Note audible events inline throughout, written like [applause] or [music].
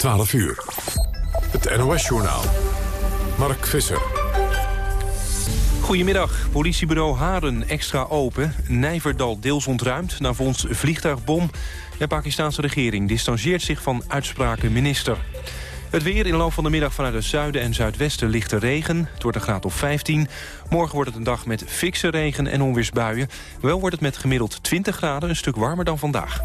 12 uur. Het NOS-journaal. Mark Visser. Goedemiddag. Politiebureau Haren extra open. Nijverdal deels ontruimd na vondst vliegtuigbom. De Pakistanse regering distancieert zich van uitspraken minister. Het weer in de loop van de middag vanuit het zuiden en zuidwesten lichte regen. Het wordt een graad of 15. Morgen wordt het een dag met fikse regen en onweersbuien. Wel wordt het met gemiddeld 20 graden een stuk warmer dan vandaag.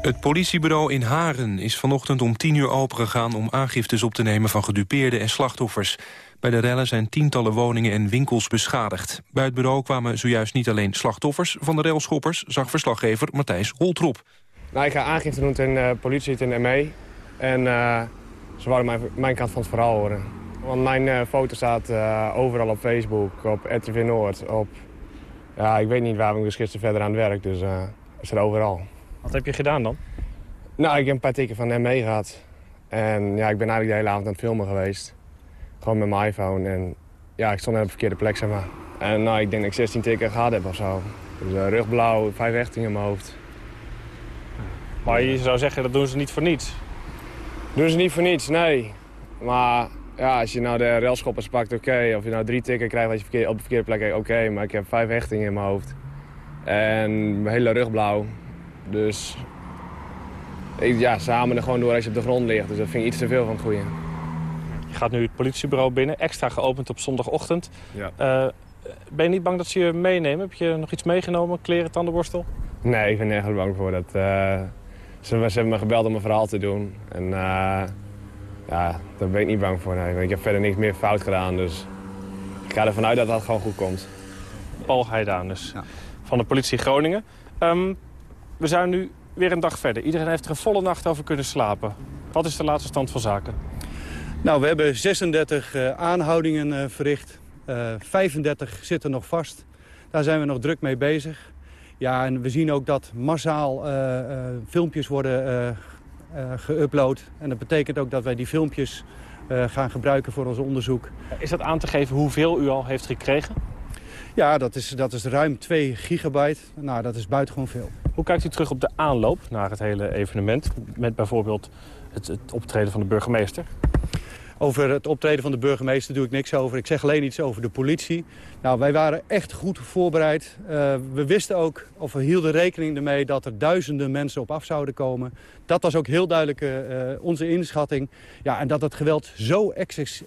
Het politiebureau in Haren is vanochtend om 10 uur opengegaan... om aangiftes op te nemen van gedupeerden en slachtoffers. Bij de rellen zijn tientallen woningen en winkels beschadigd. Bij het bureau kwamen zojuist niet alleen slachtoffers van de railschoppers... zag verslaggever Matthijs Holtrop. Nou, ik ga aangifte doen ten uh, politie, ten ME. En uh, ze wilden mijn, mijn kant van het verhaal horen. Want mijn uh, foto staat overal op Facebook, op RTV Noord, op... Ja, ik weet niet waar we gisteren verder aan het werk, dus het staat overal. Wat heb je gedaan dan? Nou, ik heb een paar tikken van hem mee gehad. En ja, ik ben eigenlijk de hele avond aan het filmen geweest. Gewoon met mijn iPhone. En ja, ik stond op de verkeerde plek, zeg maar. En nou, ik denk dat ik 16 tikken gehad heb of zo. Dus uh, rugblauw, vijf hechtingen in mijn hoofd. Maar je zou zeggen, dat doen ze niet voor niets? Doen ze niet voor niets, nee. Maar ja, als je nou de railschoppers pakt, oké. Of je nou drie tikken krijgt als je op de verkeerde plek oké. maar ik heb vijf hechtingen in mijn hoofd. En mijn hele rug blauw. Dus ja, samen er gewoon door als je op de grond ligt. Dus dat vind ik iets te veel van het goede. Je gaat nu het politiebureau binnen, extra geopend op zondagochtend. Ja. Uh, ben je niet bang dat ze je meenemen? Heb je nog iets meegenomen? Kleren, tandenborstel? Nee, ik ben nergens bang voor. Dat, uh, ze, ze, hebben me gebeld om een verhaal te doen. En uh, ja, daar ben ik niet bang voor. Nee. Ik heb verder niks meer fout gedaan. Dus ik ga ervan uit dat dat gewoon goed komt. Paul Heidaan dus, ja. van de politie Groningen. Um, we zijn nu weer een dag verder. Iedereen heeft er een volle nacht over kunnen slapen. Wat is de laatste stand van zaken? Nou, we hebben 36 uh, aanhoudingen uh, verricht. Uh, 35 zitten nog vast. Daar zijn we nog druk mee bezig. Ja, en we zien ook dat massaal filmpjes worden geüpload. En dat betekent ook dat wij die filmpjes gaan gebruiken voor ons onderzoek. Is dat aan te geven hoeveel u al heeft gekregen? Ja, dat is, dat is ruim 2 gigabyte. Nou, dat is buitengewoon veel. Hoe kijkt u terug op de aanloop naar het hele evenement? Met bijvoorbeeld het, het optreden van de burgemeester? Over het optreden van de burgemeester doe ik niks over. Ik zeg alleen iets over de politie. Nou, wij waren echt goed voorbereid. Uh, we wisten ook, of we hielden rekening ermee... dat er duizenden mensen op af zouden komen. Dat was ook heel duidelijk uh, onze inschatting. Ja, en dat het geweld zo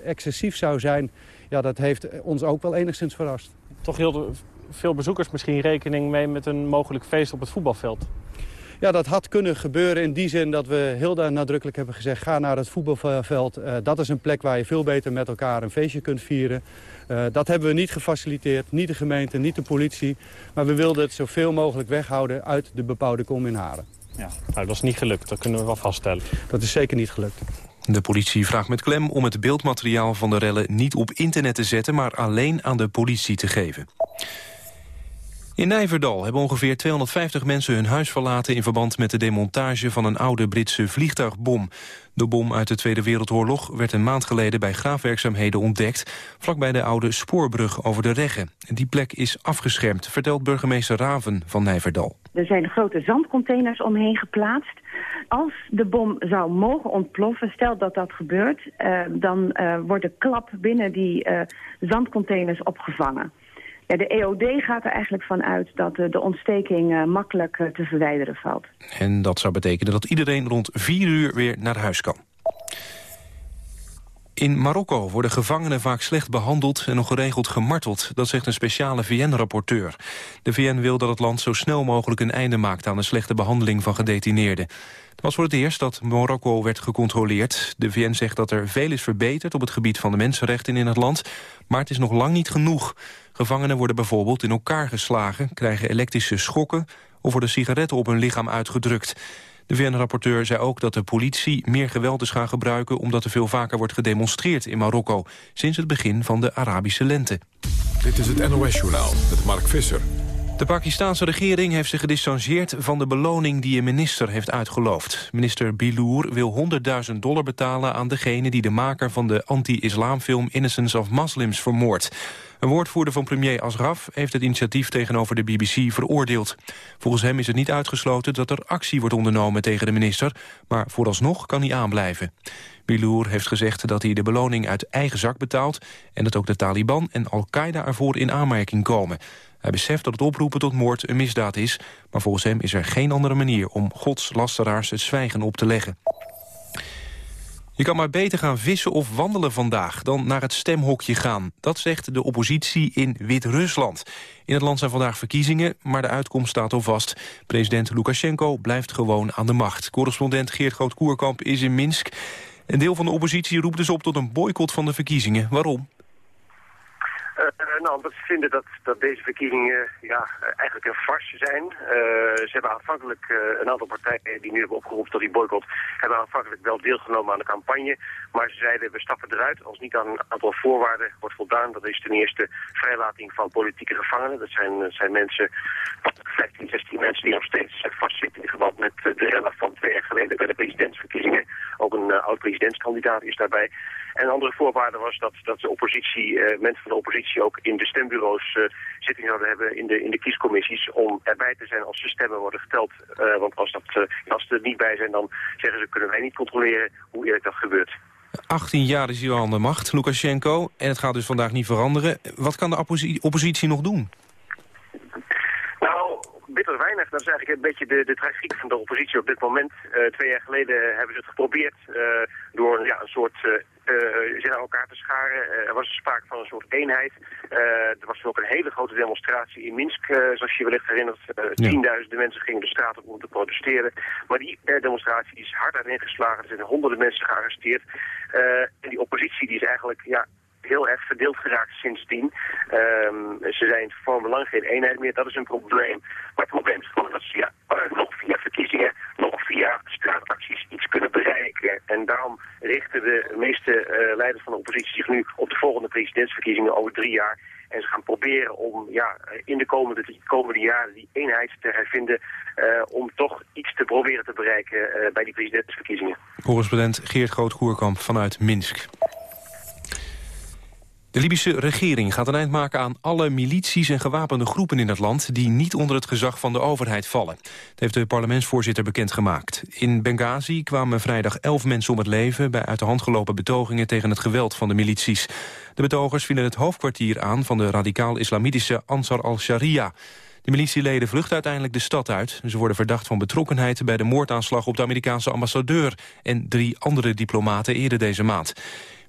excessief zou zijn... Ja, dat heeft ons ook wel enigszins verrast. Toch heel veel bezoekers misschien rekening mee met een mogelijk feest op het voetbalveld? Ja, dat had kunnen gebeuren in die zin dat we heel nadrukkelijk hebben gezegd... ga naar het voetbalveld. Uh, dat is een plek waar je veel beter met elkaar een feestje kunt vieren. Uh, dat hebben we niet gefaciliteerd, niet de gemeente, niet de politie. Maar we wilden het zoveel mogelijk weghouden uit de bebouwde kom in Haren. Ja, nou, dat is niet gelukt, dat kunnen we wel vaststellen. Dat is zeker niet gelukt. De politie vraagt met klem om het beeldmateriaal van de rellen niet op internet te zetten... maar alleen aan de politie te geven. In Nijverdal hebben ongeveer 250 mensen hun huis verlaten... in verband met de demontage van een oude Britse vliegtuigbom. De bom uit de Tweede Wereldoorlog werd een maand geleden... bij graafwerkzaamheden ontdekt, vlakbij de oude spoorbrug over de Regge. Die plek is afgeschermd, vertelt burgemeester Raven van Nijverdal. Er zijn grote zandcontainers omheen geplaatst. Als de bom zou mogen ontploffen, stel dat dat gebeurt... Uh, dan uh, wordt de klap binnen die uh, zandcontainers opgevangen. De EOD gaat er eigenlijk van uit dat de ontsteking makkelijk te verwijderen valt. En dat zou betekenen dat iedereen rond vier uur weer naar huis kan. In Marokko worden gevangenen vaak slecht behandeld en nog geregeld gemarteld. Dat zegt een speciale VN-rapporteur. De VN wil dat het land zo snel mogelijk een einde maakt aan de slechte behandeling van gedetineerden. Het was voor het eerst dat Marokko werd gecontroleerd. De VN zegt dat er veel is verbeterd op het gebied van de mensenrechten in het land. Maar het is nog lang niet genoeg. Gevangenen worden bijvoorbeeld in elkaar geslagen, krijgen elektrische schokken... of worden sigaretten op hun lichaam uitgedrukt. De VN-rapporteur zei ook dat de politie meer geweld is gaan gebruiken... omdat er veel vaker wordt gedemonstreerd in Marokko... sinds het begin van de Arabische lente. Dit is het NOS-journaal met Mark Visser. De Pakistanse regering heeft zich gedistanceerd van de beloning die een minister heeft uitgeloofd. Minister Bilour wil 100.000 dollar betalen aan degene die de maker van de anti-islamfilm Innocence of Muslims vermoordt. Een woordvoerder van premier Asraf heeft het initiatief tegenover de BBC veroordeeld. Volgens hem is het niet uitgesloten dat er actie wordt ondernomen tegen de minister, maar vooralsnog kan hij aanblijven. Bilour heeft gezegd dat hij de beloning uit eigen zak betaalt... en dat ook de Taliban en Al-Qaeda ervoor in aanmerking komen. Hij beseft dat het oproepen tot moord een misdaad is... maar volgens hem is er geen andere manier om godslasteraars het zwijgen op te leggen. Je kan maar beter gaan vissen of wandelen vandaag dan naar het stemhokje gaan. Dat zegt de oppositie in Wit-Rusland. In het land zijn vandaag verkiezingen, maar de uitkomst staat al vast. President Lukashenko blijft gewoon aan de macht. Correspondent Geert Groot-Koerkamp is in Minsk. Een deel van de oppositie roept dus op tot een boycott van de verkiezingen. Waarom? Nou, omdat ze vinden dat, dat deze verkiezingen ja, eigenlijk een farce zijn. Uh, ze hebben aanvankelijk, uh, een aantal partijen die nu hebben opgeroepen tot die boycott, hebben aanvankelijk wel deelgenomen aan de campagne. Maar ze zeiden, we stappen eruit als niet aan een aantal voorwaarden wordt voldaan. Dat is ten eerste vrijlating van politieke gevangenen. Dat zijn, zijn mensen, 15, 16 mensen die nog steeds vastzitten in verband met de rellen van twee jaar geleden bij de presidentsverkiezingen. Ook een oud-presidentskandidaat is daarbij. En een andere voorwaarde was dat, dat de oppositie, mensen van de oppositie ook in de stembureaus uh, zitting zouden hebben in de, in de kiescommissies om erbij te zijn als de stemmen worden geteld. Uh, want als, dat, uh, als ze er niet bij zijn, dan zeggen ze kunnen wij niet controleren hoe eerlijk dat gebeurt. 18 jaar is hij al aan de macht, Lukashenko. En het gaat dus vandaag niet veranderen. Wat kan de oppositie, oppositie nog doen? Nou, bitter weinig. Dat is eigenlijk een beetje de, de tragiek van de oppositie op dit moment. Uh, twee jaar geleden hebben ze het geprobeerd uh, door ja, een soort uh, zich aan elkaar te scharen. er was sprake van een soort eenheid. er was ook een hele grote demonstratie in Minsk, zoals je wellicht herinnert. Tienduizenden mensen gingen de straat op om te protesteren. Maar die demonstratie is hard uiteengeslagen. Er zijn honderden mensen gearresteerd. en die oppositie die is eigenlijk ja, heel erg verdeeld geraakt sindsdien. Um, ze zijn vormen lang geen eenheid meer, dat is een probleem. Maar het probleem is gewoon dat ze ja, nog via verkiezingen, via straatacties iets kunnen bereiken. En daarom richten de meeste uh, leiders van de oppositie zich nu op de volgende presidentsverkiezingen over drie jaar. En ze gaan proberen om ja, in de komende, de komende jaren die eenheid te hervinden... Uh, om toch iets te proberen te bereiken uh, bij die presidentsverkiezingen. Correspondent Geert Groot-Goerkamp vanuit Minsk. De Libische regering gaat een eind maken aan alle milities en gewapende groepen in het land die niet onder het gezag van de overheid vallen. Dat heeft de parlementsvoorzitter bekendgemaakt. In Benghazi kwamen vrijdag elf mensen om het leven bij uit de hand gelopen betogingen tegen het geweld van de milities. De betogers vielen het hoofdkwartier aan van de radicaal-islamitische Ansar al-Sharia. De militieleden vluchten uiteindelijk de stad uit. Ze worden verdacht van betrokkenheid bij de moordaanslag op de Amerikaanse ambassadeur en drie andere diplomaten eerder deze maand.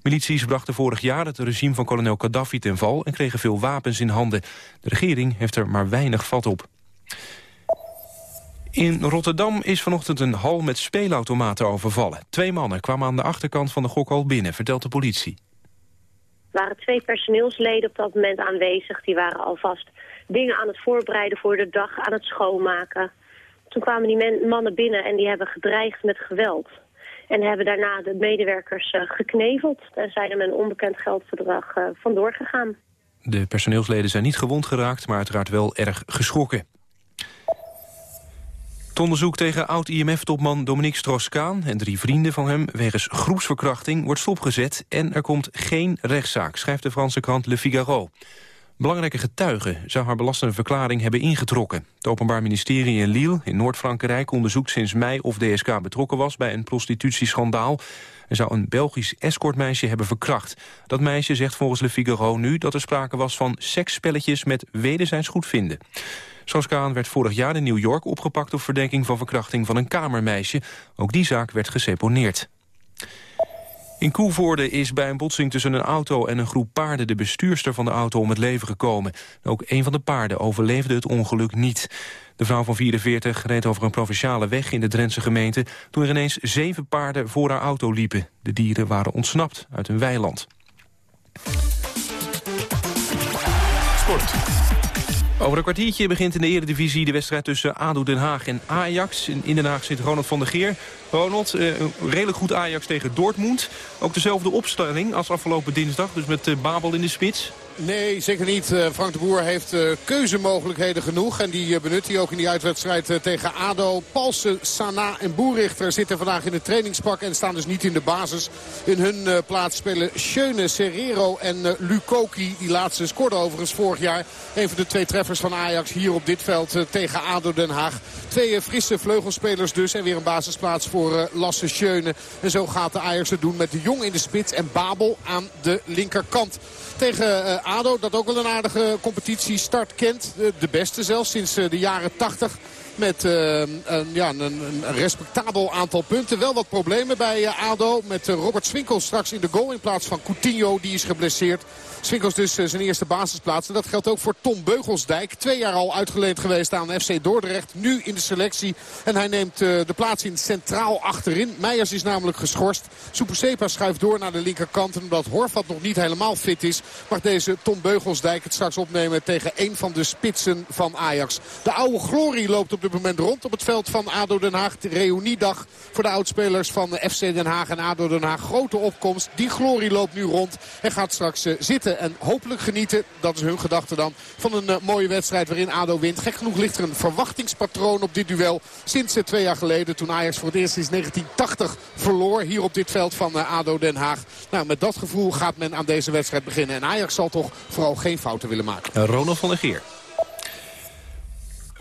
Milities brachten vorig jaar het regime van kolonel Gaddafi ten val... en kregen veel wapens in handen. De regering heeft er maar weinig vat op. In Rotterdam is vanochtend een hal met speelautomaten overvallen. Twee mannen kwamen aan de achterkant van de gokhal binnen, vertelt de politie. Er waren twee personeelsleden op dat moment aanwezig. Die waren alvast dingen aan het voorbereiden voor de dag, aan het schoonmaken. Toen kwamen die mannen binnen en die hebben gedreigd met geweld. En hebben daarna de medewerkers uh, gekneveld. En zijn er met een onbekend geldverdrag uh, vandoor gegaan. De personeelsleden zijn niet gewond geraakt, maar uiteraard wel erg geschrokken. Het onderzoek tegen oud-IMF-topman Dominique Strauss-Kaan... en drie vrienden van hem wegens groepsverkrachting wordt stopgezet... en er komt geen rechtszaak, schrijft de Franse krant Le Figaro. Belangrijke getuige zou haar belastende verklaring hebben ingetrokken. Het Openbaar Ministerie in Lille, in Noord-Frankrijk... onderzoekt sinds mei of DSK betrokken was bij een prostitutieschandaal. Er zou een Belgisch escortmeisje hebben verkracht. Dat meisje zegt volgens Le Figaro nu dat er sprake was van seksspelletjes... met wederzijds goedvinden. Strauss-Kaan werd vorig jaar in New York opgepakt... op verdenking van verkrachting van een kamermeisje. Ook die zaak werd geseponeerd. In Koevoorde is bij een botsing tussen een auto en een groep paarden... de bestuurster van de auto om het leven gekomen. Ook een van de paarden overleefde het ongeluk niet. De vrouw van 44 reed over een provinciale weg in de Drentse gemeente... toen er ineens zeven paarden voor haar auto liepen. De dieren waren ontsnapt uit een weiland. Sport. Over een kwartiertje begint in de Eredivisie de wedstrijd tussen ADO Den Haag en Ajax. In Den Haag zit Ronald van der Geer. Ronald, eh, redelijk goed Ajax tegen Dortmund. Ook dezelfde opstelling als afgelopen dinsdag, dus met eh, Babel in de spits. Nee, zeker niet. Uh, Frank de Boer heeft keuzemogelijkheden genoeg. En die benut hij ook in die uitwedstrijd tegen ADO. Palsen, Sana en Boerichter zitten vandaag in het trainingspak. En staan dus niet in de basis. In hun plaats spelen Schöne, Serrero en Lukoki. Die laatste scoorde overigens vorig jaar. Een van de twee treffers van Ajax hier op dit veld tegen ADO Den Haag. Twee frisse vleugelspelers dus. En weer een basisplaats voor Lasse Schöne. En zo gaat de Ajax het doen met de Jong in de spits en Babel aan de linkerkant. Tegen ADO, dat ook wel een aardige competitiestart kent. De beste zelfs sinds de jaren 80. Met uh, een, ja, een, een, respectabel aantal punten. Wel wat problemen bij uh, ADO. Met uh, Robert Swinkel straks in de goal in plaats van Coutinho. Die is geblesseerd. Swinkels dus zijn eerste basisplaats. En dat geldt ook voor Tom Beugelsdijk. Twee jaar al uitgeleend geweest aan FC Dordrecht. Nu in de selectie. En hij neemt de plaats in centraal achterin. Meijers is namelijk geschorst. Supersepa schuift door naar de linkerkant. En omdat Horvat nog niet helemaal fit is... mag deze Tom Beugelsdijk het straks opnemen tegen een van de spitsen van Ajax. De oude glorie loopt op dit moment rond op het veld van ADO Den Haag. De reuniedag voor de oudspelers van FC Den Haag en ADO Den Haag. Grote opkomst. Die glorie loopt nu rond en gaat straks zitten en hopelijk genieten, dat is hun gedachte dan, van een uh, mooie wedstrijd waarin ADO wint. Gek genoeg ligt er een verwachtingspatroon op dit duel sinds uh, twee jaar geleden. Toen Ajax voor het eerst sinds 1980 verloor hier op dit veld van ADO Den Haag. Nou, met dat gevoel gaat men aan deze wedstrijd beginnen. En Ajax zal toch vooral geen fouten willen maken. Ronald van der Geer.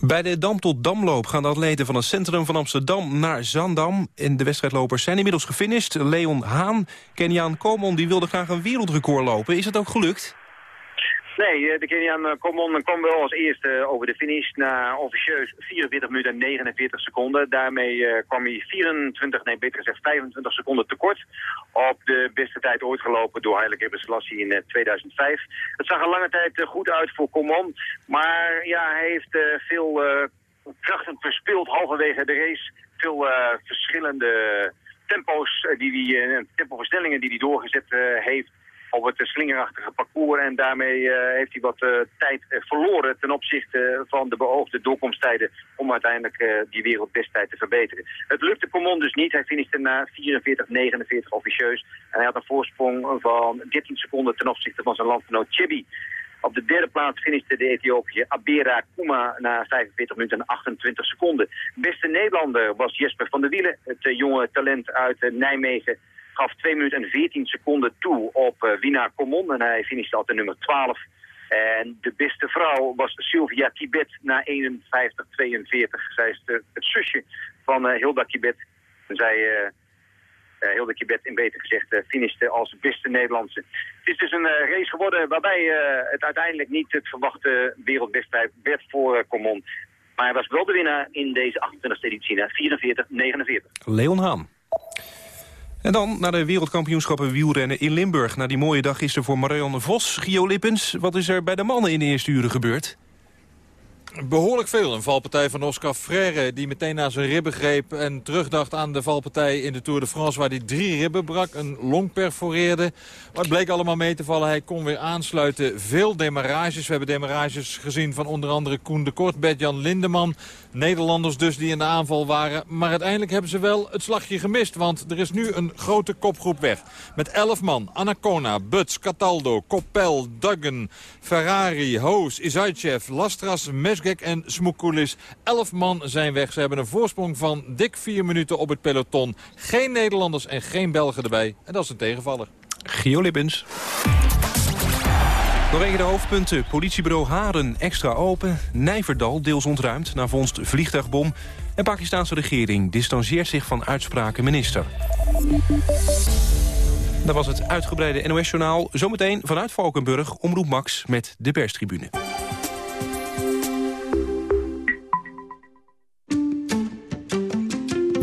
Bij de Dam tot Damloop gaan de atleten van het centrum van Amsterdam naar Zandam. En de wedstrijdlopers zijn inmiddels gefinished. Leon Haan, Keniaan Komon, die wilde graag een wereldrecord lopen. Is het ook gelukt? Nee, eh, de Keniaan Komon kwam wel als eerste over de finish na officieus 44 minuten en 49 seconden. Daarmee kwam hij 24, nee beter gezegd 25 seconden tekort op de beste tijd ooit gelopen door Heilige Gebrselassie in 2005. Eh, het zag er lange tijd goed uit voor Komon, maar ja, hij heeft veel krachten verspeeld halverwege de race. Veel verschillende tempo's, die hij, tempoverstellingen die hij doorgezet heeft op het slingerachtige parcours. En daarmee eh, heeft hij wat uh, tijd uh, verloren ten opzichte van de beoogde doorkomsttijden om uiteindelijk die wereldbesttijd te verbeteren. Het lukte Comon dus niet. Hij finishte na 44-49 officieus. En hij had een voorsprong van 13 seconden ten opzichte van zijn landgenoot Chibi. Op de derde plaats finishte de Ethiopië Abera Kuma na 45 minuten en 28 seconden. Beste Nederlander was Jesper van der Wielen, het jonge talent uit Nijmegen gaf 2 minuten en 14 seconden toe op uh, Wina Komon. En hij finishte al de nummer 12. En de beste vrouw was Sylvia Kibet na 51-42. Zij is het zusje van uh, Hilda Kibet. En zij, uh, Kibet in beter gezegd, uh, als beste Nederlandse. Het is dus een race geworden waarbij het uiteindelijk niet het verwachte wereldwedstrijd werd voor Komon. Maar hij was wel de winnaar in deze 28e editie na 44-49. Leon Haan. En dan naar de wereldkampioenschappen wielrennen in Limburg. Na die mooie dag is er voor Marianne Vos, Gio Lippens. Wat is er bij de mannen in de eerste uren gebeurd? Behoorlijk veel. Een valpartij van Oscar Freire die meteen naar zijn ribben greep... en terugdacht aan de valpartij in de Tour de France... waar hij drie ribben brak, een long perforeerde. Maar het bleek allemaal mee te vallen. Hij kon weer aansluiten. Veel demarages. We hebben demarages gezien van onder andere Koen de Kort... Bert-Jan Lindeman. Nederlanders dus die in de aanval waren. Maar uiteindelijk hebben ze wel het slagje gemist. Want er is nu een grote kopgroep weg. Met elf man. Anacona, Buts, Cataldo, Coppel, Duggan, Ferrari, Hoos, Isaitchev, Lastras, En Smoekulis. Elf man zijn weg. Ze hebben een voorsprong van dik vier minuten op het peloton. Geen Nederlanders en geen Belgen erbij. En dat is een tegenvaller. Gio Lippens. Nog de hoofdpunten. Politiebureau Haren extra open. Nijverdal deels ontruimd na vondst vliegtuigbom. En Pakistanse regering distancieert zich van uitspraken minister. Dat was het uitgebreide NOS-journaal. Zometeen vanuit Valkenburg, Omroep Max met de perstribune.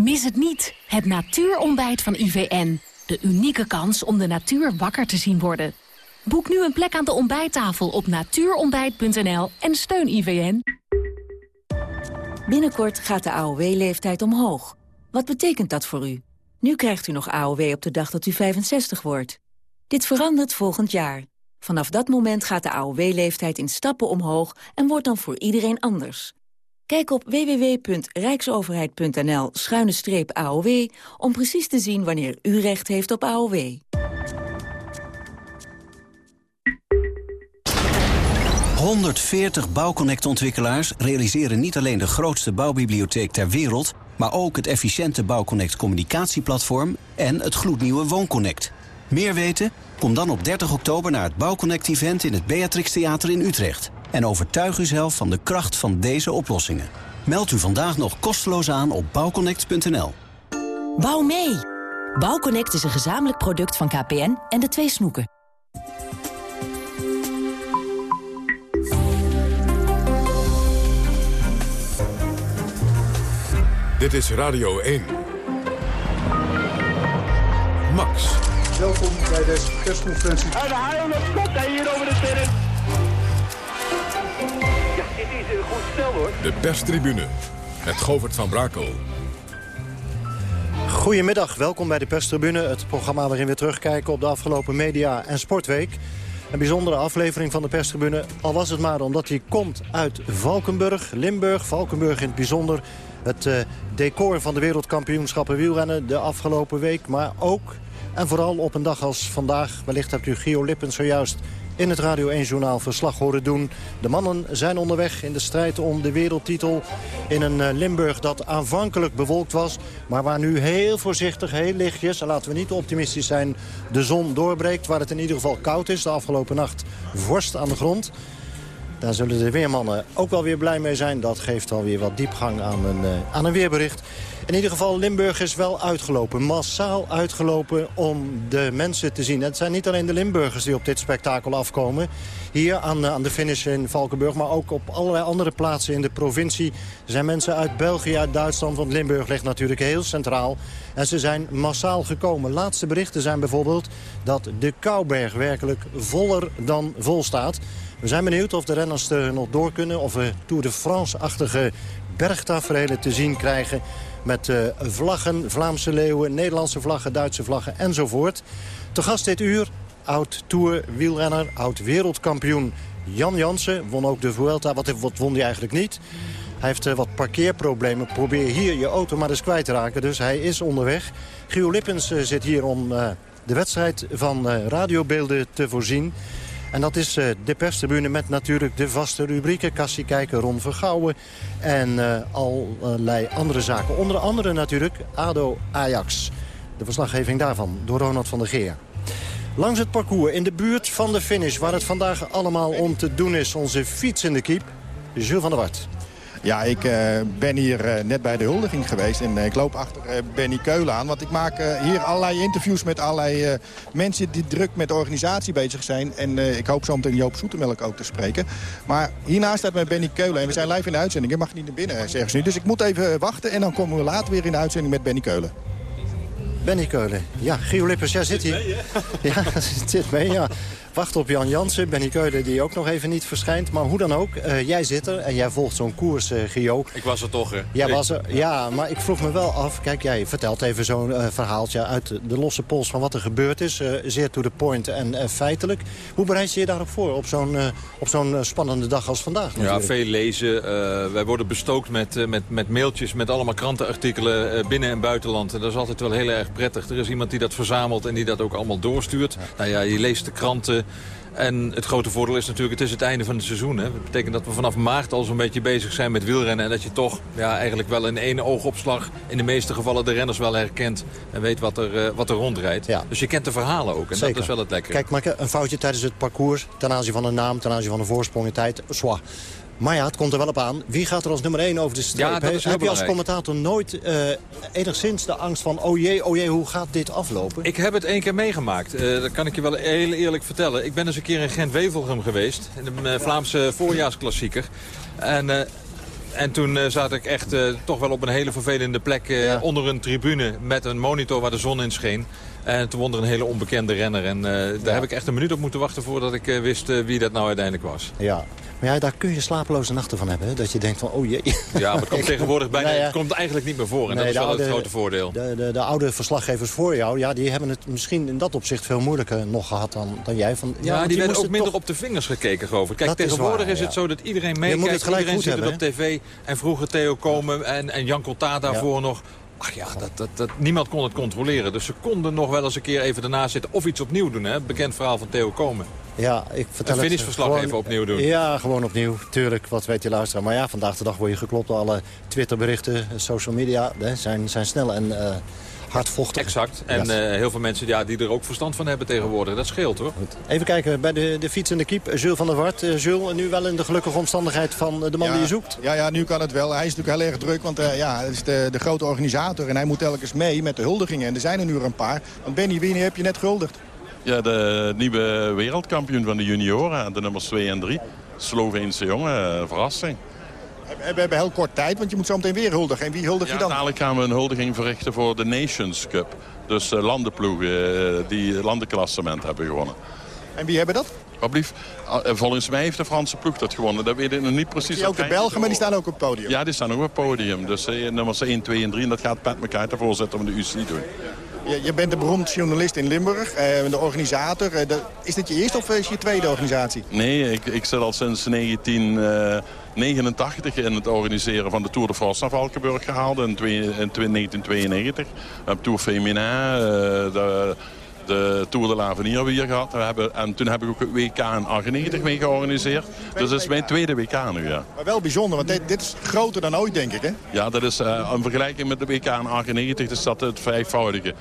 Mis het niet, het natuurontbijt van IVN. De unieke kans om de natuur wakker te zien worden. Boek nu een plek aan de ontbijttafel op natuurontbijt.nl en steun IVN. Binnenkort gaat de AOW-leeftijd omhoog. Wat betekent dat voor u? Nu krijgt u nog AOW op de dag dat u 65 wordt. Dit verandert volgend jaar. Vanaf dat moment gaat de AOW-leeftijd in stappen omhoog en wordt dan voor iedereen anders. Kijk op www.rijksoverheid.nl-aow om precies te zien wanneer u recht heeft op AOW. 140 bouwconnect-ontwikkelaars realiseren niet alleen de grootste bouwbibliotheek ter wereld... maar ook het efficiënte Bouwconnect communicatieplatform en het gloednieuwe WoonConnect. Meer weten? Kom dan op 30 oktober naar het Bouwconnect-event in het Beatrix Theater in Utrecht. En overtuig uzelf van de kracht van deze oplossingen. Meld u vandaag nog kosteloos aan op bouwconnect.nl. Bouw mee! Bouwconnect is een gezamenlijk product van KPN en de twee snoeken. Dit is Radio 1. Max. Welkom bij deze persconferentie. En de haal komt hij hier over de terrein. Een goed spel hoor. De perstribune met Govert van Brakel. Goedemiddag, welkom bij de perstribune. Het programma waarin we terugkijken op de afgelopen media- en sportweek. Een bijzondere aflevering van de perstribune. Al was het maar omdat hij komt uit Valkenburg, Limburg. Valkenburg in het bijzonder. Het uh, decor van de wereldkampioenschappen wielrennen de afgelopen week. Maar ook en vooral op een dag als vandaag. Wellicht hebt u Gio Lippen zojuist in het Radio 1-journaal verslag horen doen. De mannen zijn onderweg in de strijd om de wereldtitel in een uh, Limburg dat aanvankelijk bewolkt was. Maar waar nu heel voorzichtig, heel lichtjes, en laten we niet optimistisch zijn, de zon doorbreekt. Waar het in ieder geval koud is. De afgelopen nacht vorst aan de grond. Daar zullen de weermannen ook wel weer blij mee zijn. Dat geeft alweer wat diepgang aan een, uh, aan een weerbericht. In ieder geval, Limburg is wel uitgelopen. Massaal uitgelopen om de mensen te zien. Het zijn niet alleen de Limburgers die op dit spektakel afkomen. Hier aan, aan de finish in Valkenburg, maar ook op allerlei andere plaatsen in de provincie. Zijn mensen uit België, uit Duitsland, want Limburg ligt natuurlijk heel centraal. En ze zijn massaal gekomen. Laatste berichten zijn bijvoorbeeld dat de Kouberg werkelijk voller dan vol staat. We zijn benieuwd of de renners er nog door kunnen. Of we Tour de France-achtige bergtaferelen te zien krijgen. Met uh, vlaggen, Vlaamse leeuwen, Nederlandse vlaggen, Duitse vlaggen enzovoort. Te gast dit uur, oud Tour wielrenner, oud wereldkampioen Jan Jansen. Won ook de Vuelta, wat, wat won hij eigenlijk niet. Hij heeft uh, wat parkeerproblemen. Probeer hier je auto maar eens kwijt te raken. Dus hij is onderweg. Gio Lippens uh, zit hier om de wedstrijd van radiobeelden te voorzien. En dat is uh, de perstribune met natuurlijk de vaste rubrieken. Kassie kijken, Ron Vergouwen en uh, allerlei andere zaken. Onder andere natuurlijk ADO Ajax. De verslaggeving daarvan door Ronald van der Geer. Langs het parcours in de buurt van de finish... waar het vandaag allemaal om te doen is, onze fiets in de kiep... Jules van der Wart. Ja, ik uh, ben hier uh, net bij de huldiging geweest en uh, ik loop achter Benny Keulen aan. Want ik maak hier allerlei interviews met allerlei mensen die druk met de organisatie bezig zijn. En ik hoop zo meteen Joop Zoetemelk ook te spreken. Maar hiernaast staat met Benny Keulen en we zijn live in de uitzending. Je mag niet naar binnen, zeggen ze nu. Dus ik moet even wachten en dan komen we later weer in de uitzending met Benny Keulen. Benny Keulen. Ja, Gio Lippers, jij zit hier. Ja, [laughs] zit mee, ja. Wacht op Jan Jansen, Benny Keulen die ook nog even niet verschijnt. Maar hoe dan ook, uh, jij zit er en jij volgt zo'n koers, uh, Gio. Ik was er toch, hè? Jij was er, ja, maar ik vroeg me wel af. Kijk, jij vertelt even zo'n uh, verhaaltje uit de losse pols van wat er gebeurd is. zeer to the point en feitelijk. Hoe bereid je je daarop voor, op zo'n op zo'n spannende dag als vandaag? Natuurlijk? Ja, veel lezen. wij worden bestookt met, met, met mailtjes, met allemaal krantenartikelen binnen- en buitenland. En dat is altijd wel heel erg prettig. Er is iemand die dat verzamelt en die dat ook allemaal doorstuurt. Ja. Nou ja, je leest de kranten. En het grote voordeel is natuurlijk, het is het einde van het seizoen. Hè. Dat betekent dat we vanaf maart al zo'n beetje bezig zijn met wielrennen. En dat je toch ja, eigenlijk wel in één oogopslag in de meeste gevallen de renners wel herkent. En weet wat er, uh, wat er rondrijdt. Ja. Dus je kent de verhalen ook. En Zeker. dat is wel het lekker. Kijk, maar een foutje tijdens het parcours. Ten aanzien van een naam, ten aanzien van een voorsprong in tijd. Zwa. Maar ja, het komt er wel op aan. Wie gaat er als nummer 1 over de streep? Ja, Heb je als commentator nooit uh, enigszins de angst van... oh jee, oh jee, hoe gaat dit aflopen? Ik heb het één keer meegemaakt. Uh, dat kan ik je wel heel eerlijk vertellen. Ik ben eens een keer in Gent-Wevelgem geweest. In de uh, Vlaamse voorjaarsklassieker. En En toen uh, zat ik echt uh, toch wel op een hele vervelende plek uh, ja. onder een tribune... met een monitor waar de zon in scheen. En toen won er een hele onbekende renner. En daar ja. heb ik echt een minuut op moeten wachten voordat ik wist wie dat nou uiteindelijk was. Ja, maar ja, daar kun je slapeloze nachten van hebben. Hè? Dat je denkt van, oh jee. Ja, maar het komt [laughs] tegenwoordig bijna, nou ja. het komt eigenlijk niet meer voor. En nee, dat is wel oude, het grote voordeel. De, de, de, oude verslaggevers voor jou, ja, die hebben het misschien in dat opzicht veel moeilijker nog gehad dan, dan jij. Van, ja, die werden ook minder toch... op de vingers gekeken, geloof ik. Kijk, dat tegenwoordig is, waar, is, het zo dat iedereen meekijkt. Iedereen zit op tv. En vroeger Theo Komen en, en Jan Colta daarvoor nog. Ach ja, dat, dat, dat, niemand kon het controleren. Dus ze konden nog wel eens een keer even ernaast zitten of iets opnieuw doen. Hè? Bekend verhaal van Theo Komen. Ja, ik vertel een finishverslag even opnieuw doen. Ja, gewoon opnieuw. Tuurlijk, wat weet je luisteren. Maar ja, vandaag de dag word je geklopt door alle Twitterberichten. Social media hè, zijn, zijn snel en uh, hardvochtig. Exact. En yes. uh, heel veel mensen ja, die er ook verstand van hebben tegenwoordig. Dat scheelt hoor. Goed. Even kijken bij de, de fiets en de kiep. Jules van der Wart. Uh, Jules, nu wel in de gelukkige omstandigheid van de man ja, die je zoekt. Ja, ja, nu kan het wel. Hij is natuurlijk heel erg druk. Want ja, hij is de, de grote organisator. En hij moet telkens mee met de huldigingen. En er zijn er nu een paar. Want Benny, wie heb je net gehuldigd? Ja, de nieuwe wereldkampioen van de junioren, de nummers 2 en 3. Sloveense jongen, verrassing. We hebben heel kort tijd, want je moet zo meteen weer huldigen. En wie huldig ja, je dan? Dadelijk gaan we een huldiging verrichten voor de Nations Cup. Dus uh, landenploegen uh, die landenklassement hebben gewonnen. En wie hebben dat? Alblieft. Volgens mij heeft de Franse ploeg dat gewonnen. Dat weet ik nog niet precies. Ook de Belgen, maar die staan ook op het podium. Ja, die staan ook op het podium. Dus nummers 1, 2 en 3. En dat gaat Pat McKay, de voorzitter van de UC, doen. Je, je, bent een beroemd journalist in Limburg, eh, de organisator. Eh, is dit je eerste of is je tweede organisatie? Nee, ik, ik zit al sinds 1989 in het organiseren van de Tour de France naar Valkenburg gehaald in, in 1992. We hebben Tour de, de Tour de l'Avenir weer gehad. We hebben, en toen heb ik ook het WK in 98 mee georganiseerd. Dus dat is mijn tweede WK nu, ja. Maar wel bijzonder, want dit, dit is groter dan ooit, denk ik, hè? Ja, dat is uh, in vergelijking met de WK in 98 is dat het vijfvoudige.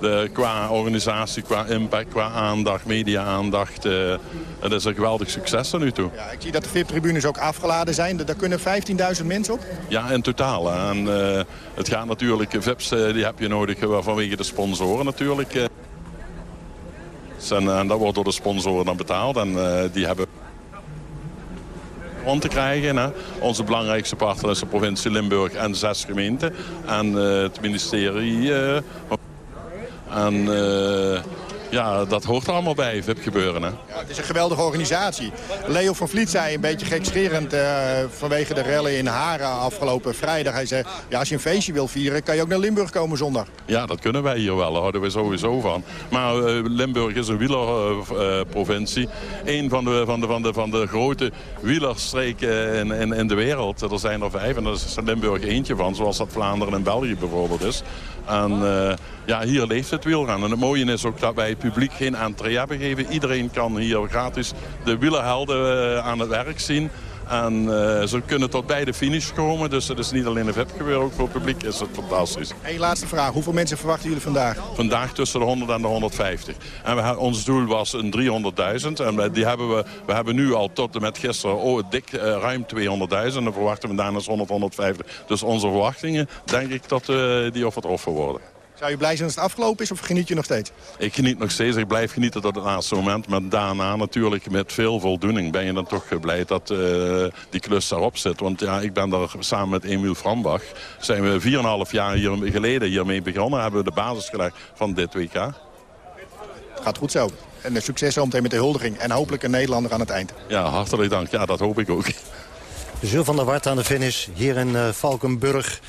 De, qua organisatie, qua impact, qua aandacht, media-aandacht. Uh, het is een geweldig succes tot nu toe. Ja, ik zie dat de VIP-tribunes ook afgeladen zijn. Daar kunnen 15.000 mensen op? Ja, in totaal. En uh, het gaat natuurlijk, VIP's die heb je nodig vanwege de sponsoren natuurlijk. En, en, dat wordt door de sponsoren dan betaald. En uh, die hebben om te krijgen. Hè. Onze belangrijkste partner is de provincie Limburg en zes gemeenten. En uh, het ministerie. En ja, dat hoort er allemaal bij, VIP gebeuren. Hè? Ja, het is een geweldige organisatie. Leo van Vliet zei een beetje gekscherend uh, vanwege de rellen in Haren afgelopen vrijdag. Hij zei, ja, als je een feestje wil vieren, kan je ook naar Limburg komen zondag. Ja, dat kunnen wij hier wel, daar houden we sowieso van. Maar uh, Limburg is een wielerprovincie. Een van de, van, de, van, de, van de grote wielerstreken in, in, in de wereld. Er zijn er vijf en daar is Limburg eentje van, zoals dat Vlaanderen en België bijvoorbeeld is. En uh, ja, hier leeft het wielrennen. En het mooie is ook dat wij het publiek geen entree hebben gegeven. Iedereen kan hier gratis de wielerhelden uh, aan het werk zien. En uh, ze kunnen tot bij de finish komen. Dus het is niet alleen een gebeuren, ook voor het publiek is het fantastisch. Eén laatste vraag. Hoeveel mensen verwachten jullie vandaag? Vandaag tussen de 100 en de 150. En we, ons doel was een 300.000. En die hebben we, we hebben nu al tot en met gisteren oh, dik uh, ruim 200.000. En verwachten we daarna 100, 150. Dus onze verwachtingen, denk ik, dat uh, die overtroffen worden. Zou je blij zijn als het afgelopen is of geniet je nog steeds? Ik geniet nog steeds. Ik blijf genieten tot het laatste moment. Maar daarna natuurlijk met veel voldoening ben je dan toch blij dat uh, die klus daarop zit. Want ja, ik ben daar samen met Emiel Frambach... zijn we 4,5 jaar hier, geleden hiermee begonnen. Hebben we de basis gelegd van dit WK. Gaat goed zo. En succes zometeen met de huldiging. En hopelijk een Nederlander aan het eind. Ja, hartelijk dank. Ja, dat hoop ik ook. Jules van der Wart aan de finish hier in uh, Valkenburg.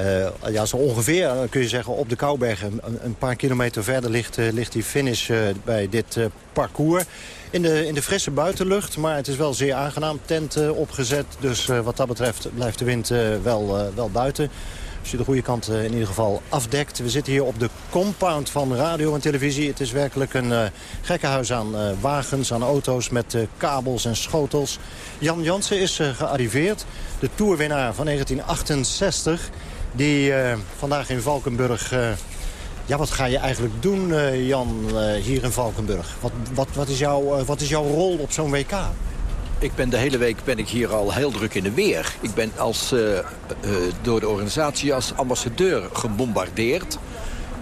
Uh, ja, zo ongeveer kun je zeggen op de Koubergen. Een, een paar kilometer verder ligt, uh, ligt die finish bij dit parcours. In de, in de frisse buitenlucht, maar het is wel zeer aangenaam. Tent opgezet, dus wat dat betreft blijft de wind wel, wel buiten. Als je de goede kant in ieder geval afdekt. We zitten hier op de compound van radio en televisie. Het is werkelijk een uh, gekkenhuis aan wagens, aan auto's met kabels en schotels. Jan Jansen is gearriveerd. De toerwinnaar van 1968 die uh, vandaag in Valkenburg... Uh, ja, wat ga je eigenlijk doen, uh, Jan, hier in Valkenburg? Wat, wat, wat, is jouw, wat is jouw rol op zo'n WK? Ik ben de hele week ben ik hier al heel druk in de weer. Ik ben als, door de organisatie als ambassadeur gebombardeerd.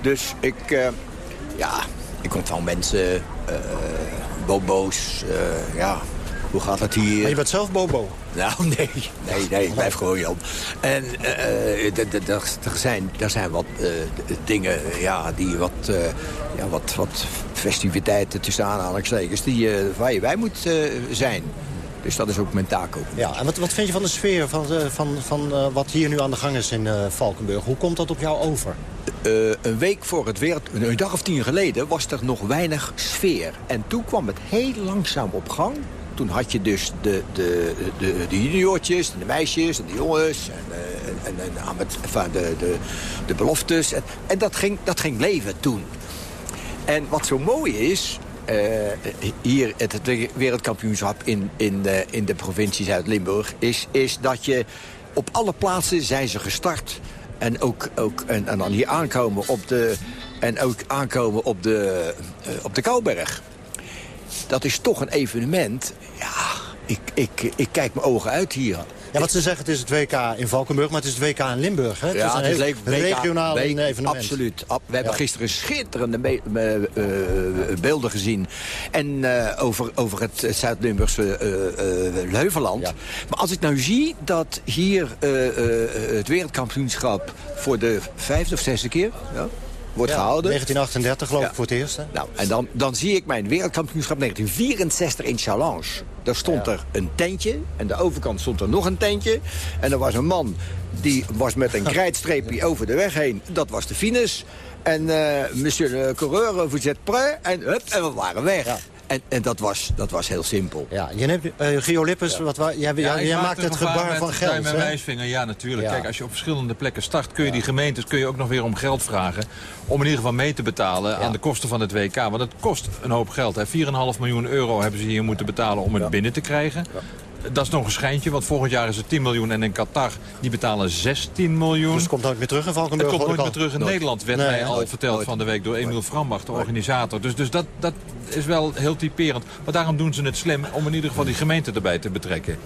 Dus ik, ja, ik ontvang mensen, bobo's, ja, Hoe gaat het hier? Maar je bent zelf Bobo. Nou, [laughs] nee, nee, nee, ik blijf gewoon Jan. En eh, d- er zijn, er zijn wat eh, dingen ja, die wat, eh, ja, wat, wat festiviteiten tussen aanhalingstekens... Die, eh, waar je bij moet eh, zijn. Dus dat is ook mijn taak ook. Ja, en wat, wat vind je van de sfeer van, eh, van, van eh, wat hier nu aan de gang is in eh, Valkenburg? Hoe komt dat op jou over? Eh, een week voor het wereld, een dag of tien geleden, was er nog weinig sfeer. En toen kwam het heel langzaam op gang. Toen had je dus de, de, de, de juniortjes, en de meisjes en de jongens... en, eh, en, en het- enfin, de, de, de beloftes. En, en dat, ging, dat ging leven toen. En wat zo mooi is... eh, hier het, wereldkampioenschap in, in, in de provincie Zuid-Limburg... Is, is dat je op alle plaatsen zijn ze gestart... En ook, ook en, en dan hier aankomen op de, en ook aankomen op de, eh, op de Kouberg. Dat is toch een evenement. Ja, ik, ik, ik kijk mijn ogen uit hier. Ja, wat ze zeggen, het is het WK in Valkenburg, maar het is het WK in Limburg. Hè? Het Ja, is een het is WK regionaal evenement. Absoluut. Ab- We hebben gisteren schitterende me- eh, beelden gezien. En eh, over, over het Zuid-Limburgse eh, eh, Leuvenland. Maar als ik nou zie dat hier eh, eh, het wereldkampioenschap... voor de vijfde of zesde keer ja, wordt Ja, gehouden... 1938 geloof ik Ja. voor het eerst. Hè? Nou, en dan, dan zie ik mijn wereldkampioenschap 1964 in Challenge. Daar stond er een tentje. En aan de overkant stond er nog een tentje. En er was een man die was met een [laughs] krijtstreepje over de weg heen. Dat was de finish. En eh monsieur le coureur, vous êtes prêt? En, hup, en we waren weg. En, en dat, was, dat was heel simpel. Ja, je neemt, eh Gio Lippes, wat, wa- jij, Ja, jij, ik jij maak maakt het gebaar met van geld. en hè? wijsvinger, ja natuurlijk. Ja. Kijk, als je op verschillende plekken start... kun je die gemeentes kun je ook nog weer om geld vragen... om in ieder geval mee te betalen aan de kosten van het WK. Want het kost een hoop geld. hè. 4,5 miljoen euro hebben ze hier moeten betalen om het binnen te krijgen. Dat is nog een schijntje, want volgend jaar is het 10 miljoen... en in Qatar, die betalen 16 miljoen. Dus het komt nooit meer terug in Het komt nooit meer terug in Nooit. Nederland, werd Nee, mij al nooit. verteld van de week door Emiel Frambach, de organisator. Dus, dus dat, dat is wel heel typerend. Maar daarom doen ze het slim om in ieder geval die gemeente erbij te betrekken.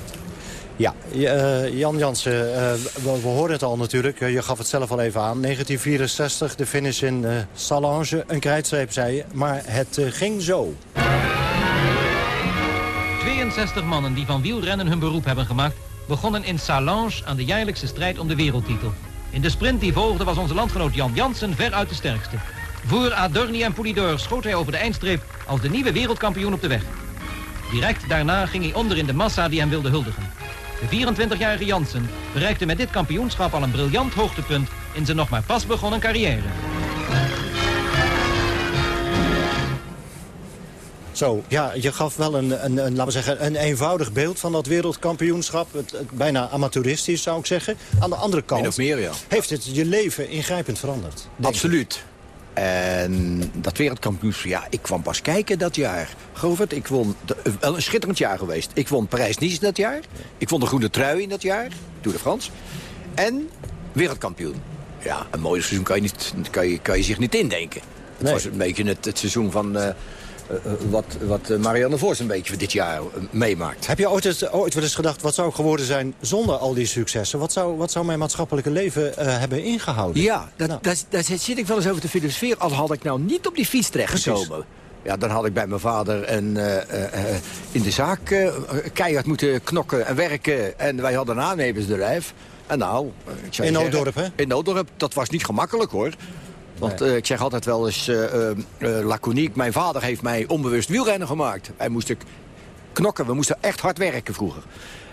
Ja, eh, Jan Jansen, eh, we, we hoorden het al natuurlijk. Eh, je gaf het zelf al even aan. 1964, de finish in eh Salange. Een krijtstreep, zei je. Maar het ging zo. 62 mannen die van wielrennen hun beroep hebben gemaakt... begonnen in Salange aan de jaarlijkse strijd om de wereldtitel. In de sprint die volgde was onze landgenoot Jan Jansen veruit de sterkste. Voor Adorni en Poulidor schoot hij over de eindstreep als de nieuwe wereldkampioen op de weg. Direct daarna ging hij onder in de massa die hem wilde huldigen. De 24-jarige Jansen bereikte met dit kampioenschap al een briljant hoogtepunt in zijn nog maar pas begonnen carrière. Zo, ja, je gaf wel een, een, een, laten we zeggen, een eenvoudig beeld van dat wereldkampioenschap. Het, het bijna amateuristisch, zou ik zeggen. Aan de andere kant Min of meer, ja. heeft het je leven ingrijpend veranderd. ik. Absoluut. En dat wereldkampioenschap, ja, ik kwam pas kijken dat jaar. Govert, ik won, de- wel een schitterend jaar geweest. Ik won Parijs-Nice dat jaar. Ik won de groene trui in dat jaar, Tour de France. En wereldkampioen. Ja, een mooi seizoen kan je, niet, kan je, kan je zich niet indenken. Het Nee. was een beetje het, het seizoen van... eh, eh, eh, wat, wat eh, Marianne Vos een beetje dit jaar eh, meemaakt. Heb je ooit, eens, ooit wel eens gedacht, wat zou ik geworden zijn zonder al die successen? Wat zou, wat zou mijn maatschappelijke leven eh, hebben ingehouden? Ja, dat, daar, daar zit ik wel eens over te filosoferen. Al had ik nou niet op die fiets terechtgekomen. Ja, dan had ik bij mijn vader en, eh, eh, eh, in de zaak eh, keihard moeten knokken en werken. En wij hadden een aannemersbedrijf. En nou, eh, ik zou In Nooddorp, hè? In Nooddorp, dat was niet gemakkelijk hoor. Want eh, ik zeg altijd wel eens uh, laconiek. Mijn vader heeft mij onbewust wielrenner gemaakt. Wij moesten knokken, we moesten echt hard werken vroeger.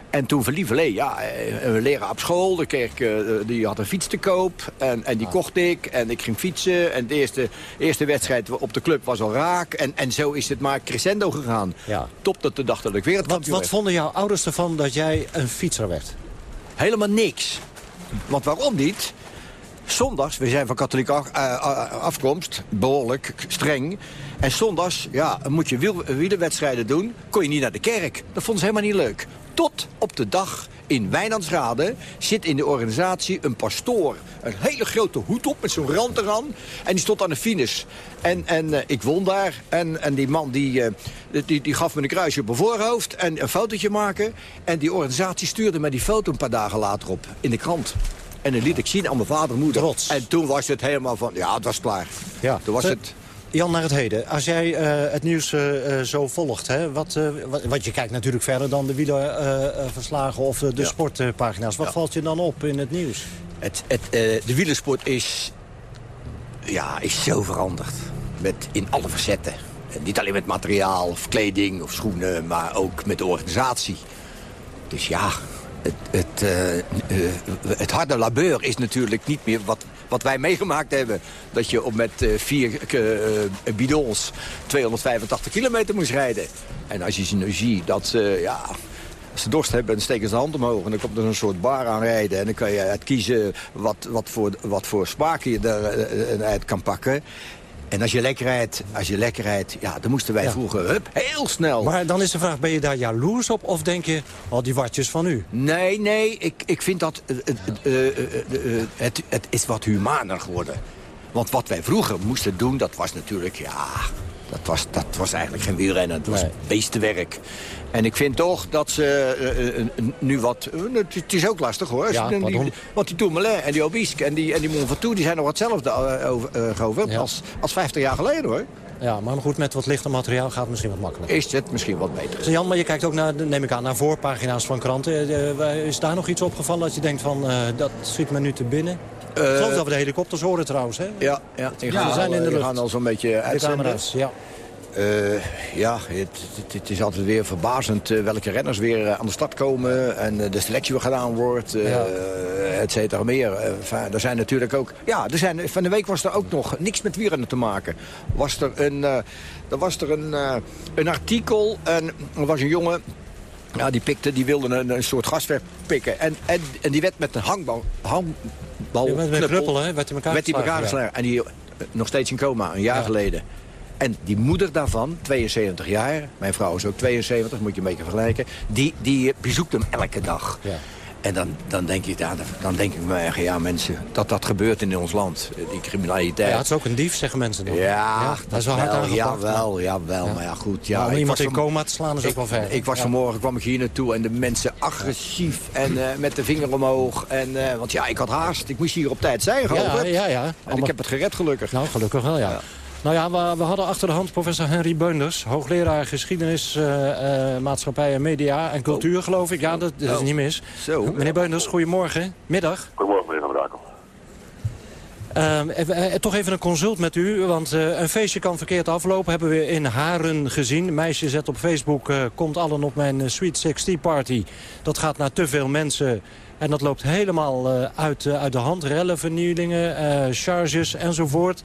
En toen van Lieverlee, ja, een leraar op school, de kerk, die had een fiets te koop. En, en die kocht ik en ik ging fietsen. En de eerste, eerste wedstrijd op de club was al raak. En, en zo is het maar crescendo gegaan. Ja. Top tot de dag dat ik weer het Wat, wat vonden jouw ouders ervan dat jij een fietser werd? Helemaal niks. Want waarom niet? Zondags, we zijn van katholieke af- eh, afkomst, behoorlijk streng. En zondags, ja, moet je wiel, doen, kon je niet naar de kerk. Dat vonden ze helemaal niet leuk. Tot op de dag in Wijnandsrade zit in de organisatie een pastoor. Een hele grote hoed op met zo'n rand eraan. En die stond aan de finish. En, en eh, ik won daar. En, en die man die, eh, die, die gaf me een kruisje op mijn voorhoofd en een fotootje maken. En die organisatie stuurde me die foto een paar dagen later op in de krant. En dan liet ik zien aan mijn vader en moeder. Trots. En toen was het helemaal van, ja, het was klaar. Ja. Toen was Ze- het... Jan, naar het heden. Als jij eh, het nieuws eh, eh, zo volgt, hè, wat, uh, wat, wat, je kijkt natuurlijk verder dan de wielerverslagen of de, de sportpagina's. Wat valt je dan op in het nieuws? Het, het, de wielersport is, ja, is zo veranderd. Met, in alle facetten. En niet alleen met materiaal of kleding of schoenen, maar ook met de organisatie. Dus ja, het, het, uh, uh, het harde labeur is natuurlijk niet meer wat, wat wij meegemaakt hebben. Dat je op met uh, vier bidons 285 kilometer moest rijden. En als je ze nu ziet dat ze, ja, als ze dorst hebben, dan steken ze de hand omhoog. En dan komt er een soort bar aan rijden. En dan kan je uitkiezen wat, wat, voor, wat voor smaak je eruit kan pakken. En als je lekker rijdt, als je lekker rijdt, ja, dan moesten wij ja. vroeger hup, heel snel. Maar dan is de vraag, ben je daar jaloers op of denk je, al oh, die watjes van u? Nee, nee, ik, ik vind dat uh, uh, uh, het, het is wat humaner geworden. Want wat wij vroeger moesten doen, dat was natuurlijk, ja, dat was, dat was eigenlijk geen wielrennen. Het was nee. beestenwerk. En ik vind toch dat ze uh, uh, nu wat... Uh, het is ook lastig hoor. Ja, die, want die Tourmalet en die Obisque en die, en die die zijn nog hetzelfde over, ja. als, als 50 jaar geleden hoor. Ja, maar goed, met wat lichter materiaal gaat het misschien wat makkelijker. Is het misschien wat beter. Jan, maar je kijkt ook naar, neem ik aan, naar voorpagina's van kranten. is daar nog iets opgevallen dat je denkt van, dat schiet me nu te binnen? Ik geloof dat we de helikopters horen trouwens, hè? Ja, ja. Die gaan, zijn in de lucht. gaan al zo'n beetje uitzenden. De camera's, ja. Uh, ja, het, het, het, is altijd weer verbazend uh, welke renners weer uh, aan de stad komen... en de selectie weer gedaan wordt, ja. et cetera meer. er zijn natuurlijk ook... Ja, er zijn, van de week was er ook nog niks met wielrennen te maken. Was er een, er was er een, een artikel en er was een jongen... Ja, die, pikte, die wilde een, een soort gaswerk pikken. En, en, en die werd met een hangbal... hangbal ja, met een knuppel, hè? Werd hij elkaar werd elkaar geslagen. En die nog steeds in coma, een jaar ja. geleden. En die moeder daarvan, 72 jaar, mijn vrouw is ook 72, moet je een beetje vergelijken... die, die bezoekt hem elke dag. Ja. En dan, dan, denk je, ja, dan denk ik me echt, ja mensen, dat dat gebeurt in ons land. Die criminaliteit. Ja, het is ook een dief, zeggen mensen dan. Ja, ja dat is wel hard aangepakt. Jawel, jawel, ja. maar ja goed. Ja, maar om iemand in coma te slaan is ik, ook wel ver. Ik was ja. vanmorgen, kwam ik hier naartoe en de mensen agressief en uh, met de vinger omhoog. En, uh, want ja, ik had haast, ik moest hier op tijd zijn, geloof ja, ja, ja. En ik heb het gered gelukkig. Nou, gelukkig wel, ja. Nou ja, we, we, hadden achter de hand professor Henry Beunders... hoogleraar geschiedenis, uh, uh, maatschappij en media en cultuur, oh. geloof ik. Ja, dat, dat is niet mis. Zo. Meneer Beunders, goedemorgen. Middag. Goedemorgen, meneer Van Brakel. Uh, even, toch even een consult met u, want uh, een feestje kan verkeerd aflopen. Hebben we in Haren gezien. Een meisje zet op Facebook, uh, komt allen op mijn Sweet 60 party. Dat gaat naar te veel mensen... En dat loopt helemaal uit, uit de hand. Rellen, vernielingen, charges enzovoort.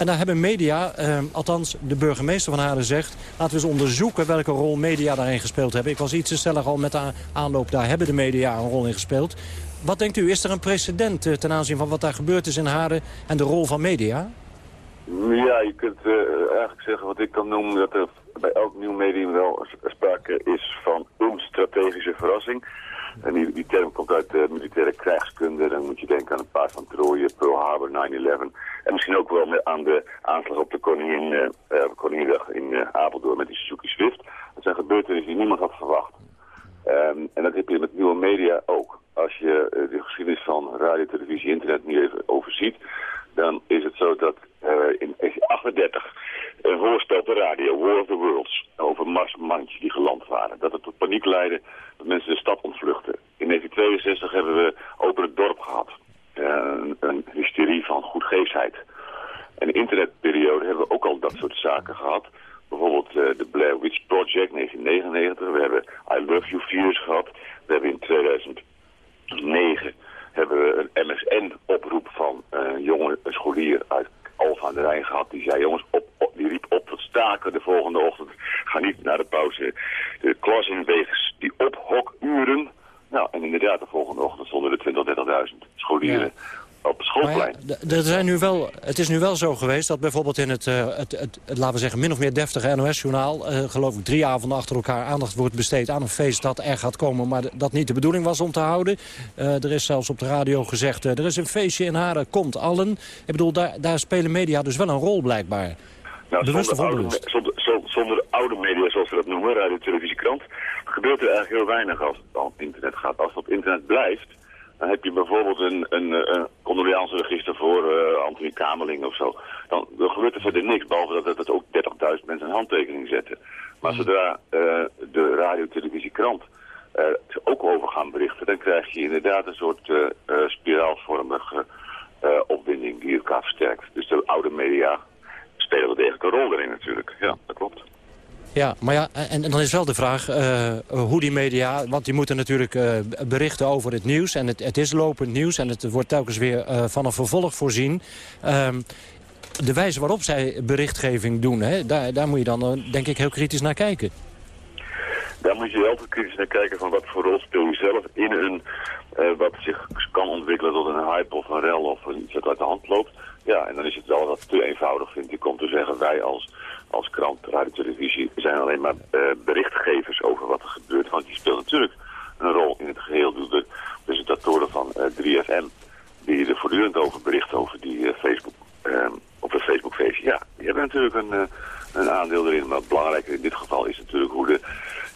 En daar hebben media, eh, althans de burgemeester van Haren zegt... laten we eens onderzoeken welke rol media daarin gespeeld hebben. Ik was iets te stellig al met de aanloop, daar hebben de media een rol in gespeeld. Wat denkt u, is er een precedent uh, ten aanzien van wat daar gebeurd is in Haren... en de rol van media? Ja, je kunt uh, eigenlijk zeggen wat ik kan noemen... dat er bij elk nieuw medium wel sprake is van een strategische verrassing... En die, die term komt uit de militaire krijgskunde. Dan moet je denken aan een paar van Troje, Pearl Harbor, 9-11. En misschien ook wel aan de aanslag op de koningin, uh, Koninginnedag in uh, Apeldoorn met die Suzuki Swift. Dat zijn gebeurtenissen die niemand had verwacht. Um, en dat heb je met nieuwe media ook. Als je de geschiedenis van radio, televisie, internet nu even overziet... dan is het zo dat in 1938 een voorspel op de radio, War of the Worlds, over Marsmandjes die geland waren. Dat het tot paniek leidde dat mensen de stad ontvluchten. In 1962 hebben we Open het Dorp gehad. Een, een hysterie van goedgeefsheid. En in de internetperiode hebben we ook al dat soort zaken gehad. Bijvoorbeeld uh, de Blair Witch Project 1999. We hebben I Love You Virus gehad. We hebben in 2009 hebben we een MSN-oproep van een jonge scholier uit Alfa aan de Rijn gehad. Die zei, jongens, op, die riep op tot staken de volgende ochtend. Ga niet naar de pauze. De klas in wegens die ophokuren. Nou, en inderdaad, de volgende ochtend stonden er 20.000, 30.000 scholieren. Op het schoolplein. Ja, er zijn nu wel, het is nu wel zo geweest dat bijvoorbeeld in het, uh, het, het, het, laten we zeggen, min of meer deftige NOS-journaal... Uh, geloof ik drie avonden achter elkaar aandacht wordt besteed aan een feest dat er gaat komen... maar dat niet de bedoeling was om te houden. Uh, er is zelfs op de radio gezegd, er is een feestje in Haren, komt allen. Ik bedoel, daar, daar spelen media dus wel een rol blijkbaar. Nou, Bewust zonder, oude, zonder, zonder oude media, zoals we dat noemen, radio, televisie, krant... gebeurt er eigenlijk heel weinig als het op internet gaat. Als het op internet blijft, Dan heb je bijvoorbeeld een, een, een condoleanceregister voor uh, Anthony Kamerling of zo. Dan, dan gebeurt er verder niks, behalve dat, dat, dat ook 30.000 mensen een handtekening zetten. Maar zodra uh, de radio, televisie, krant er ook over gaan berichten, dan krijg je inderdaad een soort spiraalvormige opwinding die elkaar versterkt. Dus de oude media spelen wel degelijk een rol erin natuurlijk. Ja, dat klopt. Ja, maar ja, en, en dan is wel de vraag uh, hoe die media... want die moeten natuurlijk uh, berichten over het nieuws... en het, het is lopend nieuws en het wordt telkens weer uh, van een vervolg voorzien. Ehm, de wijze waarop zij berichtgeving doen, hè, daar, daar moet je dan denk ik heel kritisch naar kijken. Daar moet je altijd kritisch naar kijken van wat voor rol speel je zelf in een... wat zich kan ontwikkelen tot een hype of een rel of iets dat uit de hand loopt. Ja, en dan is het wel wat te eenvoudig, vind ik, om te zeggen... wij als als krant, radio, televisie zijn alleen maar uh, berichtgevers over wat er gebeurt. Want die speelt natuurlijk een rol in het geheel. Dus de presentatoren van uh, 3FM, die er voortdurend over berichten over die uh, Facebook, op een Facebookfeestje. Ja, die hebben natuurlijk een, een aandeel erin. Maar belangrijker in dit geval is natuurlijk hoe de,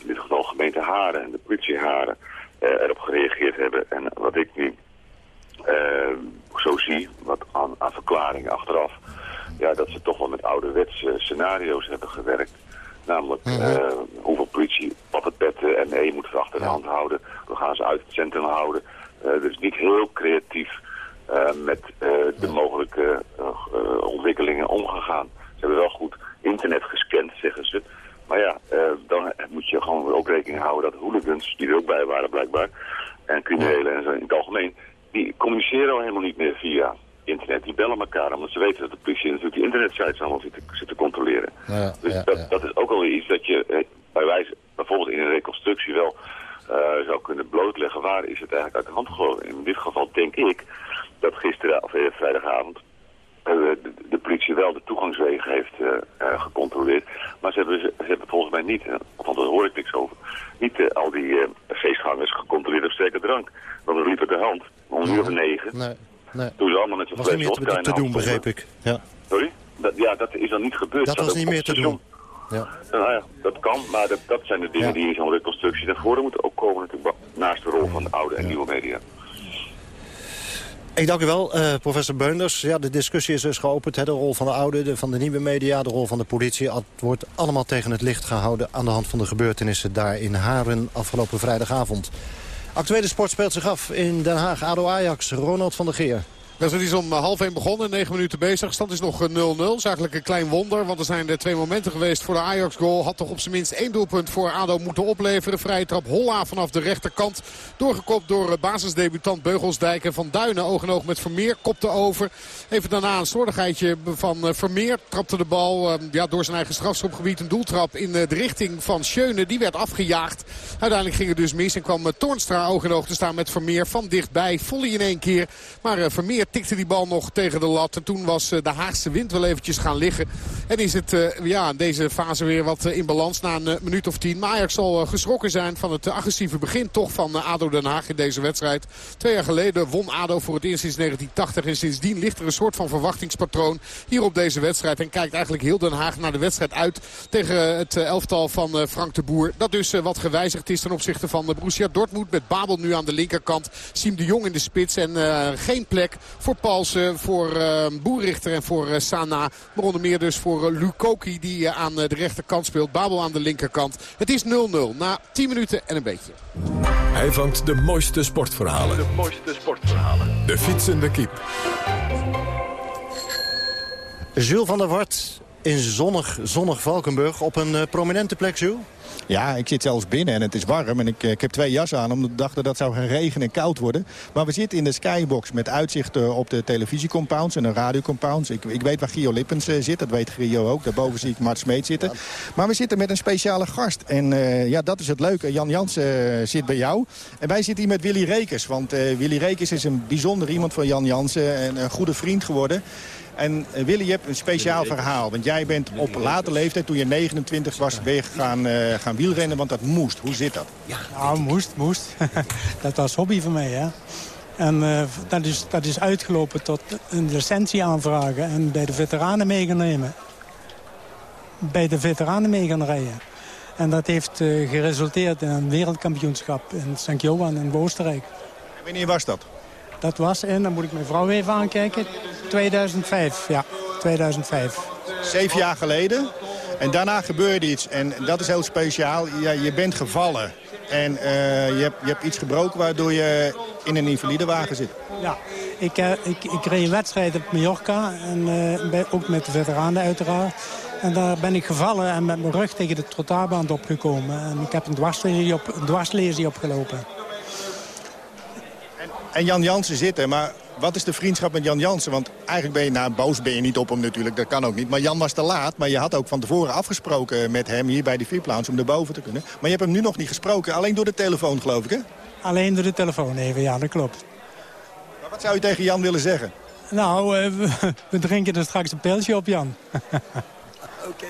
in dit geval gemeente Haren en de politie Haren erop gereageerd hebben. En wat ik nu zo zie, wat aan, aan verklaringen achteraf ja, dat ze toch wel met ouderwetse scenario's hebben gewerkt. Namelijk mm -hmm. uh, hoeveel politie wat het bed en ME moet achter de hand houden. We gaan ze uit het centrum houden. Uh, dus niet heel creatief uh, met de mogelijke ontwikkelingen omgegaan. Ze hebben wel goed internet gescand, zeggen ze. Maar ja, dan moet je gewoon ook rekening houden dat hooligans, die er ook bij waren blijkbaar, en criminelen en zo in het algemeen, die communiceren al helemaal niet meer via internet, die bellen elkaar. Omdat ze weten dat de politie natuurlijk die internetsites allemaal zit te, zit te controleren. Ja, dus ja, dat, ja. dat, is ook alweer iets dat je eh, bij wijze, bijvoorbeeld in een reconstructie wel uh, zou kunnen blootleggen. Waar is het eigenlijk uit de hand gelopen? In dit geval denk ik dat gisteren, of uh, vrijdagavond, de, de, politie wel de toegangswegen heeft gecontroleerd. Maar ze hebben, ze hebben volgens mij niet, want daar hoor ik niks over, niet al die feestgangers gecontroleerd op sterke drank. Want dan liep het de hand, om uur of negen. Nee. Nee. Toen ze allemaal met zo'n fles niet meer te, te doen, begreep ik. Ja. Sorry? Dat, ja, dat is dan niet gebeurd. Dat, was niet meer te doen. Ja. Nou ja, dat kan, maar dat, dat zijn de dingen ja. die in zo'n reconstructie naar voren moeten ook komen natuurlijk naast de rol van de oude en nieuwe media. Ik dank u wel, uh, professor Beunders. Ja, de discussie is dus geopend. Hè, de rol van de oude, de, van de nieuwe media, de rol van de politie. Het wordt allemaal tegen het licht gehouden aan de hand van de gebeurtenissen daar in Haren afgelopen vrijdagavond. Actuele sport speelt zich af in Den Haag. ADO Ajax, Ronald van der Geer. Dat is om half 1 begonnen, 9 minuten bezig. Stand is nog 0-0. is eigenlijk een klein wonder, want er zijn er twee momenten geweest voor de Ajax-goal. Had toch op zijn minst één doelpunt voor ADO moeten opleveren. Vrije trap Holla vanaf de rechterkant. Doorgekopt door basisdebutant Beugelsdijk. En Van Duinen oog en oog met Vermeer kopte over. Even daarna een slordigheidje van Vermeer. Trapte de bal ja, door zijn eigen strafschopgebied. Een doeltrap in de richting van Schöne. Die werd afgejaagd. Uiteindelijk ging het dus mis en kwam Toornstra oog en oog te staan met Vermeer. Van dichtbij. Volley in één keer. Maar Vermeer tikte die bal nog tegen de lat. En toen was de Haagse wind wel eventjes gaan liggen. En is het ja, in deze fase weer wat in balans na een minuut of tien. Maar zal geschrokken zijn van het agressieve begin toch van ADO Den Haag in deze wedstrijd. Twee jaar geleden won ADO voor het eerst sinds 1980. En sindsdien ligt er een soort van verwachtingspatroon hier op deze wedstrijd. En kijkt eigenlijk heel Den Haag naar de wedstrijd uit tegen het elftal van Frank de Boer. Dat dus wat gewijzigd is ten opzichte van Borussia Dortmund. Met Babel nu aan de linkerkant. Siem de Jong in de spits en geen plek voor Palsen, voor uh, Boerichter en voor Sana. Maar onder meer dus voor uh, Lukoki die aan de rechterkant speelt. Babel aan de linkerkant. Het is 0-0 na 10 minuten en een beetje. Hij vangt de mooiste sportverhalen. De mooiste sportverhalen. De fietsende kiep. Jules van der Wart in zonnig, zonnig Valkenburg op een prominente plek, Jules. Ja, ik zit zelfs binnen en het is warm. En ik, ik heb twee jassen aan omdat ik dacht dat het zou gaan regenen en koud worden. Maar we zitten in de skybox met uitzicht op de televisiecompounds en de radiocompounds. Ik, ik weet waar Gio Lippens uh, zit, dat weet Gio ook. Daarboven zie ik Mart Smeet zitten. Maar we zitten met een speciale gast. En uh, ja, dat is het leuke. Jan Jansen uh, zit bij jou. En wij zitten hier met Willy Rekers. Want Willy Rekers is een bijzonder iemand van Jan Jansen. En een goede vriend geworden. En uh, Willy, je hebt een speciaal verhaal. Want jij bent op late leeftijd, toen je 29 was, weer gaan, uh, gaan wielrennen. Want dat moest. Hoe zit dat? Ja, moest, moest. [laughs] dat was hobby voor mij, hè. En uh, dat, is, dat is uitgelopen tot een licentie aanvragen en bij de veteranen mee gaan nemen. Bij de veteranen mee gaan rijden. En dat heeft uh, geresulteerd in een wereldkampioenschap in St. Johan in Oostenrijk. Wanneer was dat? Dat was in, dan moet ik mijn vrouw even aankijken, 2005. Ja, 2005. Zeven jaar geleden. En daarna gebeurde iets. En dat is heel speciaal. Ja, je bent gevallen. En eh, je, hebt, je hebt iets gebroken waardoor je in een invalidewagen zit. Ja, ik, uh, ik, ik reed een wedstrijd op Mallorca. En uh, bij, ook met de veteranen uiteraard. En daar ben ik gevallen en met mijn rug tegen de trottoirband opgekomen. En ik heb een dwarslesie, op, een dwarslesie opgelopen. En, Jan Jansen zit er, maar wat is de vriendschap met Jan Jansen? Want eigenlijk ben je, nou boos ben je niet op hem natuurlijk, dat kan ook niet. Maar Jan was te laat, maar je had ook van tevoren afgesproken met hem hier bij die VIP-lounge om erboven te kunnen. Maar je hebt hem nu nog niet gesproken, alleen door de telefoon geloof ik hè? Alleen door de telefoon even, ja dat klopt. Maar wat zou je tegen Jan willen zeggen? Nou, uh, [laughs] we, we, drinken er straks een pilsje op Jan. [laughs] Oké.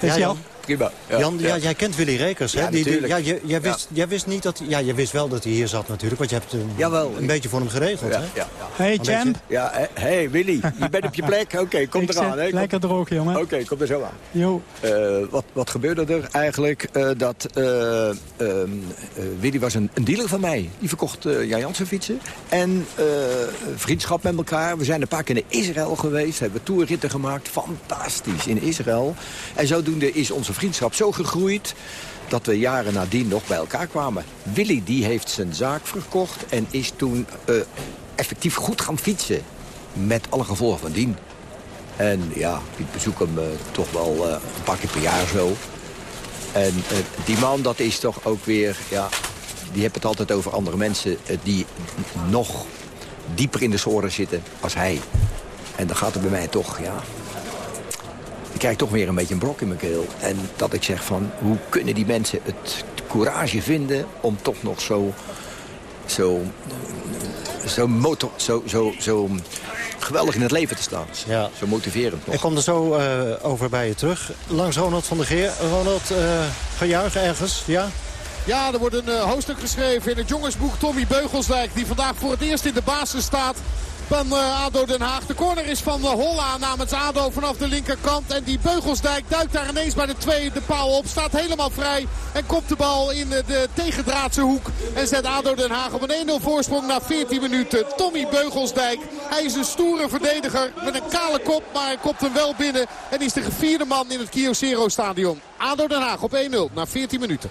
Okay. Ja, Jan? Prima. Ja, Jan, ja. jij kent Willy Rekers, hè? Ja, die, die, ja, jij, jij wist, jij wist niet dat... Ja, je wist wel dat hij hier zat natuurlijk, want je hebt hem Jawel, een beetje voor hem geregeld, Ja, hè? ja, Hey Een champ. Ja, hé, hey, Willy, je bent op je plek. [laughs] Oké, kom Ik eraan. hè. Kom- lekker droog, jongen. Oké, kom er zo aan. Jo. Eh, wat, wat gebeurde er eigenlijk? Eh, dat eh, ehm, eh, Willy was een, een dealer van mij. Die verkocht eh Jan Jansen fietsen. En eh, vriendschap met elkaar. We zijn een paar keer naar Israël geweest. Hebben toerritten gemaakt. Fantastisch in Israël. En zodoende is vriendschap zo gegroeid dat we jaren nadien nog bij elkaar kwamen. Willy die heeft zijn zaak verkocht en is toen eh, effectief goed gaan fietsen. Met alle gevolgen van dien. En ja, ik bezoek hem eh, toch wel eh, een paar keer per jaar zo. En die man, dat is toch ook weer... Ja, die heeft het altijd over andere mensen die nog dieper in de zoren zitten als hij. En dan gaat er bij mij toch, ja... Ik krijg toch weer een beetje een brok in mijn keel. En dat ik zeg van, hoe kunnen die mensen het courage vinden... om toch nog zo... zo zo, motor, zo, zo, zo geweldig in het leven te staan. Ja. Zo motiverend nog. Ik kom er zo eh, over bij je terug. Langs Ronald van der Geer. Ronald, eh gejuich ergens, ja? Ja, er wordt een eh, hoofdstuk geschreven in het jongensboek Tommy Beugelsdijk. Die vandaag voor het eerst in de basis staat van eh, ADO Den Haag. De corner is van eh, Holla namens ADO vanaf de linkerkant. En die Beugelsdijk duikt daar ineens bij de tweede paal op. Staat helemaal vrij en komt de bal in eh, de tegendraadse hoek. En zet ADO Den Haag op een 1-0 voorsprong na 14 minuten. Tommy Beugelsdijk. Hij is een stoere verdediger met een kale kop. Maar hij kopt hem wel binnen. En is de gevierde man in het Kyocero stadion. ADO Den Haag op 1-0 na 14 minuten.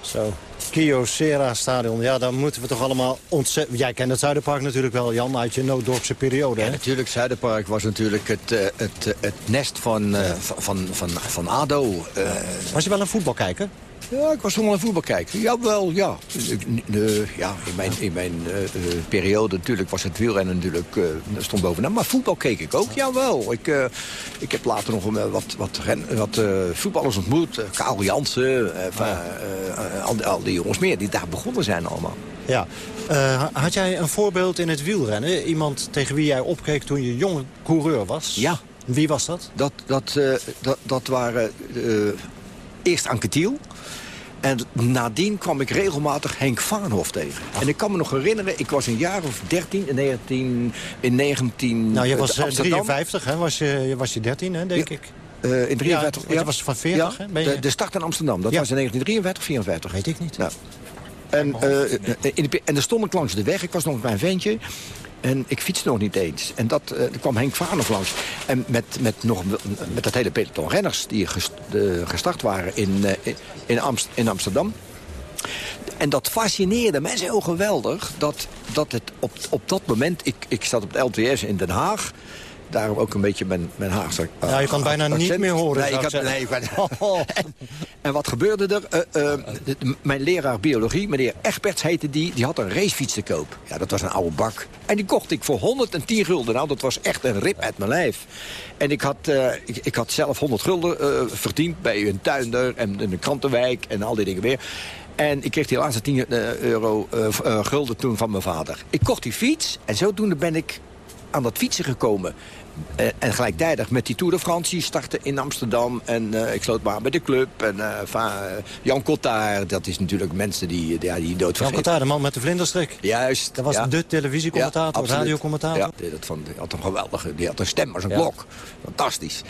Zo. Kyocera stadion. Ja, dan moeten we toch allemaal ontzettend... Jij kent het Zuiderpark natuurlijk wel, Jan, uit je nooddorpse periode, hè? Natuurlijk, Zuiderpark was natuurlijk het, eh, het, eh, het nest van, eh, van, van, van ADO. Was je wel een voetbalkijker? Ja, ik was toch wel een voetbalkijker. Jawel, ja. Ja in mijn, in mijn eh, eh, periode natuurlijk was het wielrennen natuurlijk, eh, stond bovenaan. Maar voetbal keek ik ook, jawel. Ik, ik heb later nog wat, wat, ren, wat voetballers ontmoet. Karel Jansen, eh, al, die- al die jongens meer die daar begonnen zijn allemaal. Ja. Had jij een voorbeeld in het wielrennen? Iemand tegen wie jij opkeek toen je jonge coureur was? Ja. Wie was dat? Dat, dat, dat, dat waren eerst Anke Thiel. En nadien kwam ik regelmatig Henk Vaanhof tegen. En ik kan me nog herinneren, ik was een jaar of 13 in 19... In 19 Nou, je eh, was eh, Amsterdam. 53, hè? Was je, was je 13, hè, denk Ja. ik? Eh, in 53. Ja, je was van 40, Ja, hè? Je- de, de start in Amsterdam, dat was in 1953, 54. Weet ik niet. Ja. En, eh, in de, en daar stond ik langs de weg. Ik was nog een klein ventje. En ik fietste nog niet eens. En dat, eh, kwam Henk Vaanhof langs. En met, met, nog, met dat hele peloton renners die gest- gestart waren in, eh, in, in Amsterdam. En dat fascineerde mij zo geweldig. Dat, dat het op, op dat moment... Ik, ik zat op het LTS in Den Haag. Daarom ook een beetje mijn, mijn Haagse Ja, je kan bijna accent. niet meer horen, Nee, ik had, nee, ben- en, [laughs] [laughs] en wat gebeurde er? Eh, eh, mijn leraar biologie, meneer Egberts heette die... die had een racefiets te koop. Ja, dat was een oude bak. En die kocht ik voor 110 gulden. Nou, dat was echt een rip uit mijn lijf. En ik had, eh, ik, ik had zelf 100 gulden verdiend bij een tuinder... en een krantenwijk en al die dingen meer. En ik kreeg die laatste 10 eh, euro gulden toen van mijn vader. Ik kocht die fiets en zodoende ben ik aan dat fietsen gekomen. Eh, en gelijktijdig met die Tour de France startte in Amsterdam. En eh, ik sloot maar bij de club. En eh, van, Jan Cottaar, dat is natuurlijk mensen die, ja, die dood Jan Cottaar, de man met de vlinderstrik. Juist. Dat was ja. de televisiecommentator, Ja, radiocommentator. Ja, die, dat van, die had een geweldige, die had een stem als een Ja. klok. Fantastisch.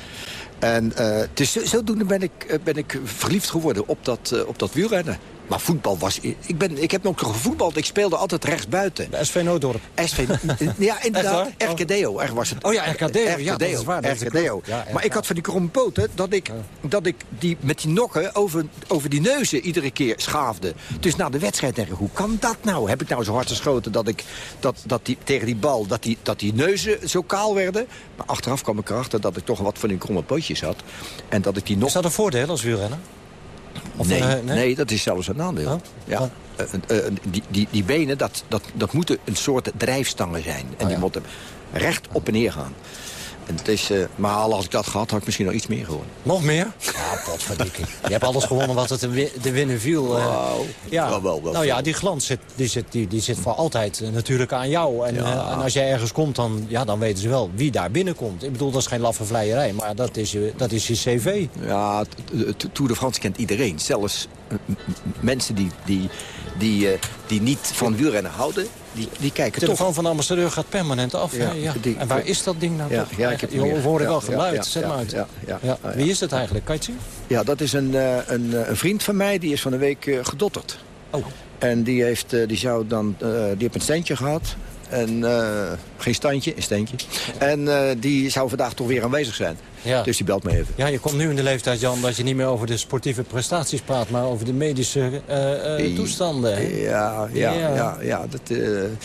En dus zo- zodoende ben ik, ben ik verliefd geworden op dat, op dat wielrennen. Maar voetbal was... Ik, ben, ik heb ook nog gevoetbald. Ik speelde altijd rechtsbuiten. De SV Nooddorp. SV, [laughs] ja, inderdaad. RKDO, er was het. Oh ja, RKDO. Ja, dat is waar. Dat is de RKDO. Ja, maar ik had van die kromme poten dat ik, dat ik die, met die nokken over, over die neuzen iedere keer schaafde. Dus na de wedstrijd denk ik, hoe kan dat nou? Heb ik nou zo hard geschoten dat ik dat, dat die, tegen die bal, dat die, dat die neuzen zo kaal werden? Maar achteraf kwam ik erachter dat ik toch wat van die kromme pootjes had. En dat ik die nog... Is dat een voordeel als wielrenner? Of, nee, eh, nee? nee? dat is zelfs een nadeel. Oh? Ja. Eh, eh, die, die, die benen, dat, dat, dat moeten een soort drijfstangen zijn. En die moeten recht op en neer gaan. En het is, eh, maar al als ik dat gehad, had ik misschien nog iets meer gewonnen. Nog meer? Ja, potverdikkie. Je hebt alles gewonnen wat het te, wi- te winnen viel. eh. Wauw. ja. Wel, wel, wel nou ja, die glans zit, die zit, die, die zit voor altijd eh, natuurlijk aan jou. En, en als jij ergens komt, dan, ja, dan weten ze wel wie daar binnenkomt. Ik bedoel, dat is geen laffe vleierij, maar dat is je, dat is je cv. Ja, Tour de France kent iedereen. Zelfs mensen die, die, die, die niet van wielrennen houden, die, die De kijken telefoon toch. van de ambassadeur gaat permanent af. Ja, Ja, die- en waar is dat ding nou Ja, toch? ja, ik heb Je wel geluid, zet maar uit. ja, ja, Ja. ja. Wie is het eigenlijk? Kan je het zien? Ja, dat is een, eh, een, eh, een vriend van mij, die is van de week eh, gedotterd. Oh. En die, heeft, die, zou dan, die heeft een steentje gehad. En, geen standje, een steentje. En eh, die zou vandaag toch weer aanwezig zijn. Ja. Dus die belt me even. Ja, je komt nu in de leeftijd, Jan, dat je niet meer over de sportieve prestaties praat... maar over de medische eh, eh, toestanden. hè? Ja, ja, ja. ja, dat,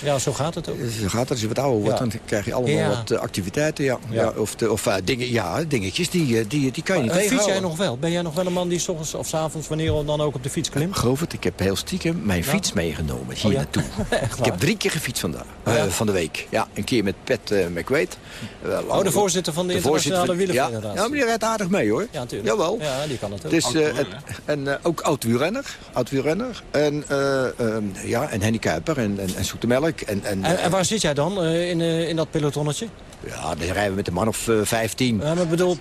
Ja, zo gaat het ook. Zo gaat het. Als je wat ouder wordt, Ja. dan krijg je allemaal Ja. wat activiteiten. Ja. Ja. Ja. of de, of dingen, ja, dingetjes, die, die, die kan je niet Eh, fiets jij nog wel? Ben jij nog wel een man die s ochtends of s avonds, wanneer dan ook op de fiets klimt? Govert, ik heb heel stiekem mijn Ja? fiets meegenomen hier Oh ja? naartoe. [laughs] Ik heb drie keer gefietst vandaag, Ja? van de week. Ja, een keer met Pat eh McQuaid. Eh, Oh, de voorzitter van de, internationale wielerfederatie. Ja, ja, maar die rijdt aardig mee hoor. Ja, natuurlijk. Jawel. Ja, die kan het ook. Dus, eh, en en eh, ook oud wielrenner. Oud wielrenner. En, eh, ehm, ja, en Henny Kuiper en, en, en Zoete Melk. En, en, En, en waar zit jij dan eh, in, eh, in dat pelotonnetje? ja, dan rijden we met een man of 15. Ja, maar bedoel,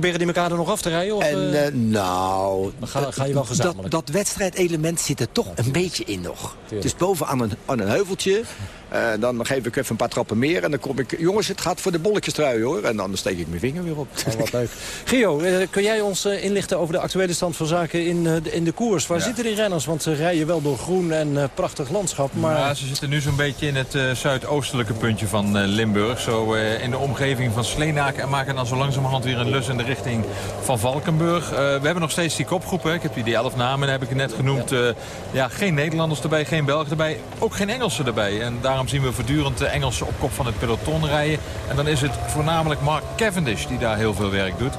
proberen die elkaar er nog af te rijden? Of, En eh, eh, nou, Dan ga- ga je wel gezamenlijk. Dat, dat wedstrijdelement zit er toch een beetje in nog. Dus bovenaan een, aan een heuveltje. eh, dan geef ik even een paar trappen meer. En dan kom ik... Jongens, het gaat voor de bolletjestrui hoor. En dan steek ik mijn vinger weer op. Oh, wat leuk. Gio, kun jij ons inlichten over de actuele stand van zaken in, eh, de- in de koers? Waar zitten die renners? Want ze rijden wel door groen en eh, prachtig landschap. Maar Ja, ze zitten nu zo'n beetje in het zuidoostelijke puntje van eh, Limburg. Zo eh, in de omgeving van Sleenaken. En maken dan zo langzamerhand weer een lus in de richting van Valkenburg. Eh, we hebben nog steeds die kopgroepen. Ik heb die, die elf namen heb ik net genoemd. Ja. ja, geen Nederlanders erbij, geen Belgen erbij. Ook geen Engelsen erbij. En daarom zien we voortdurend de Engelsen op kop van het peloton rijden. En dan is het voornamelijk Mark Cavendish die daar heel veel werk doet.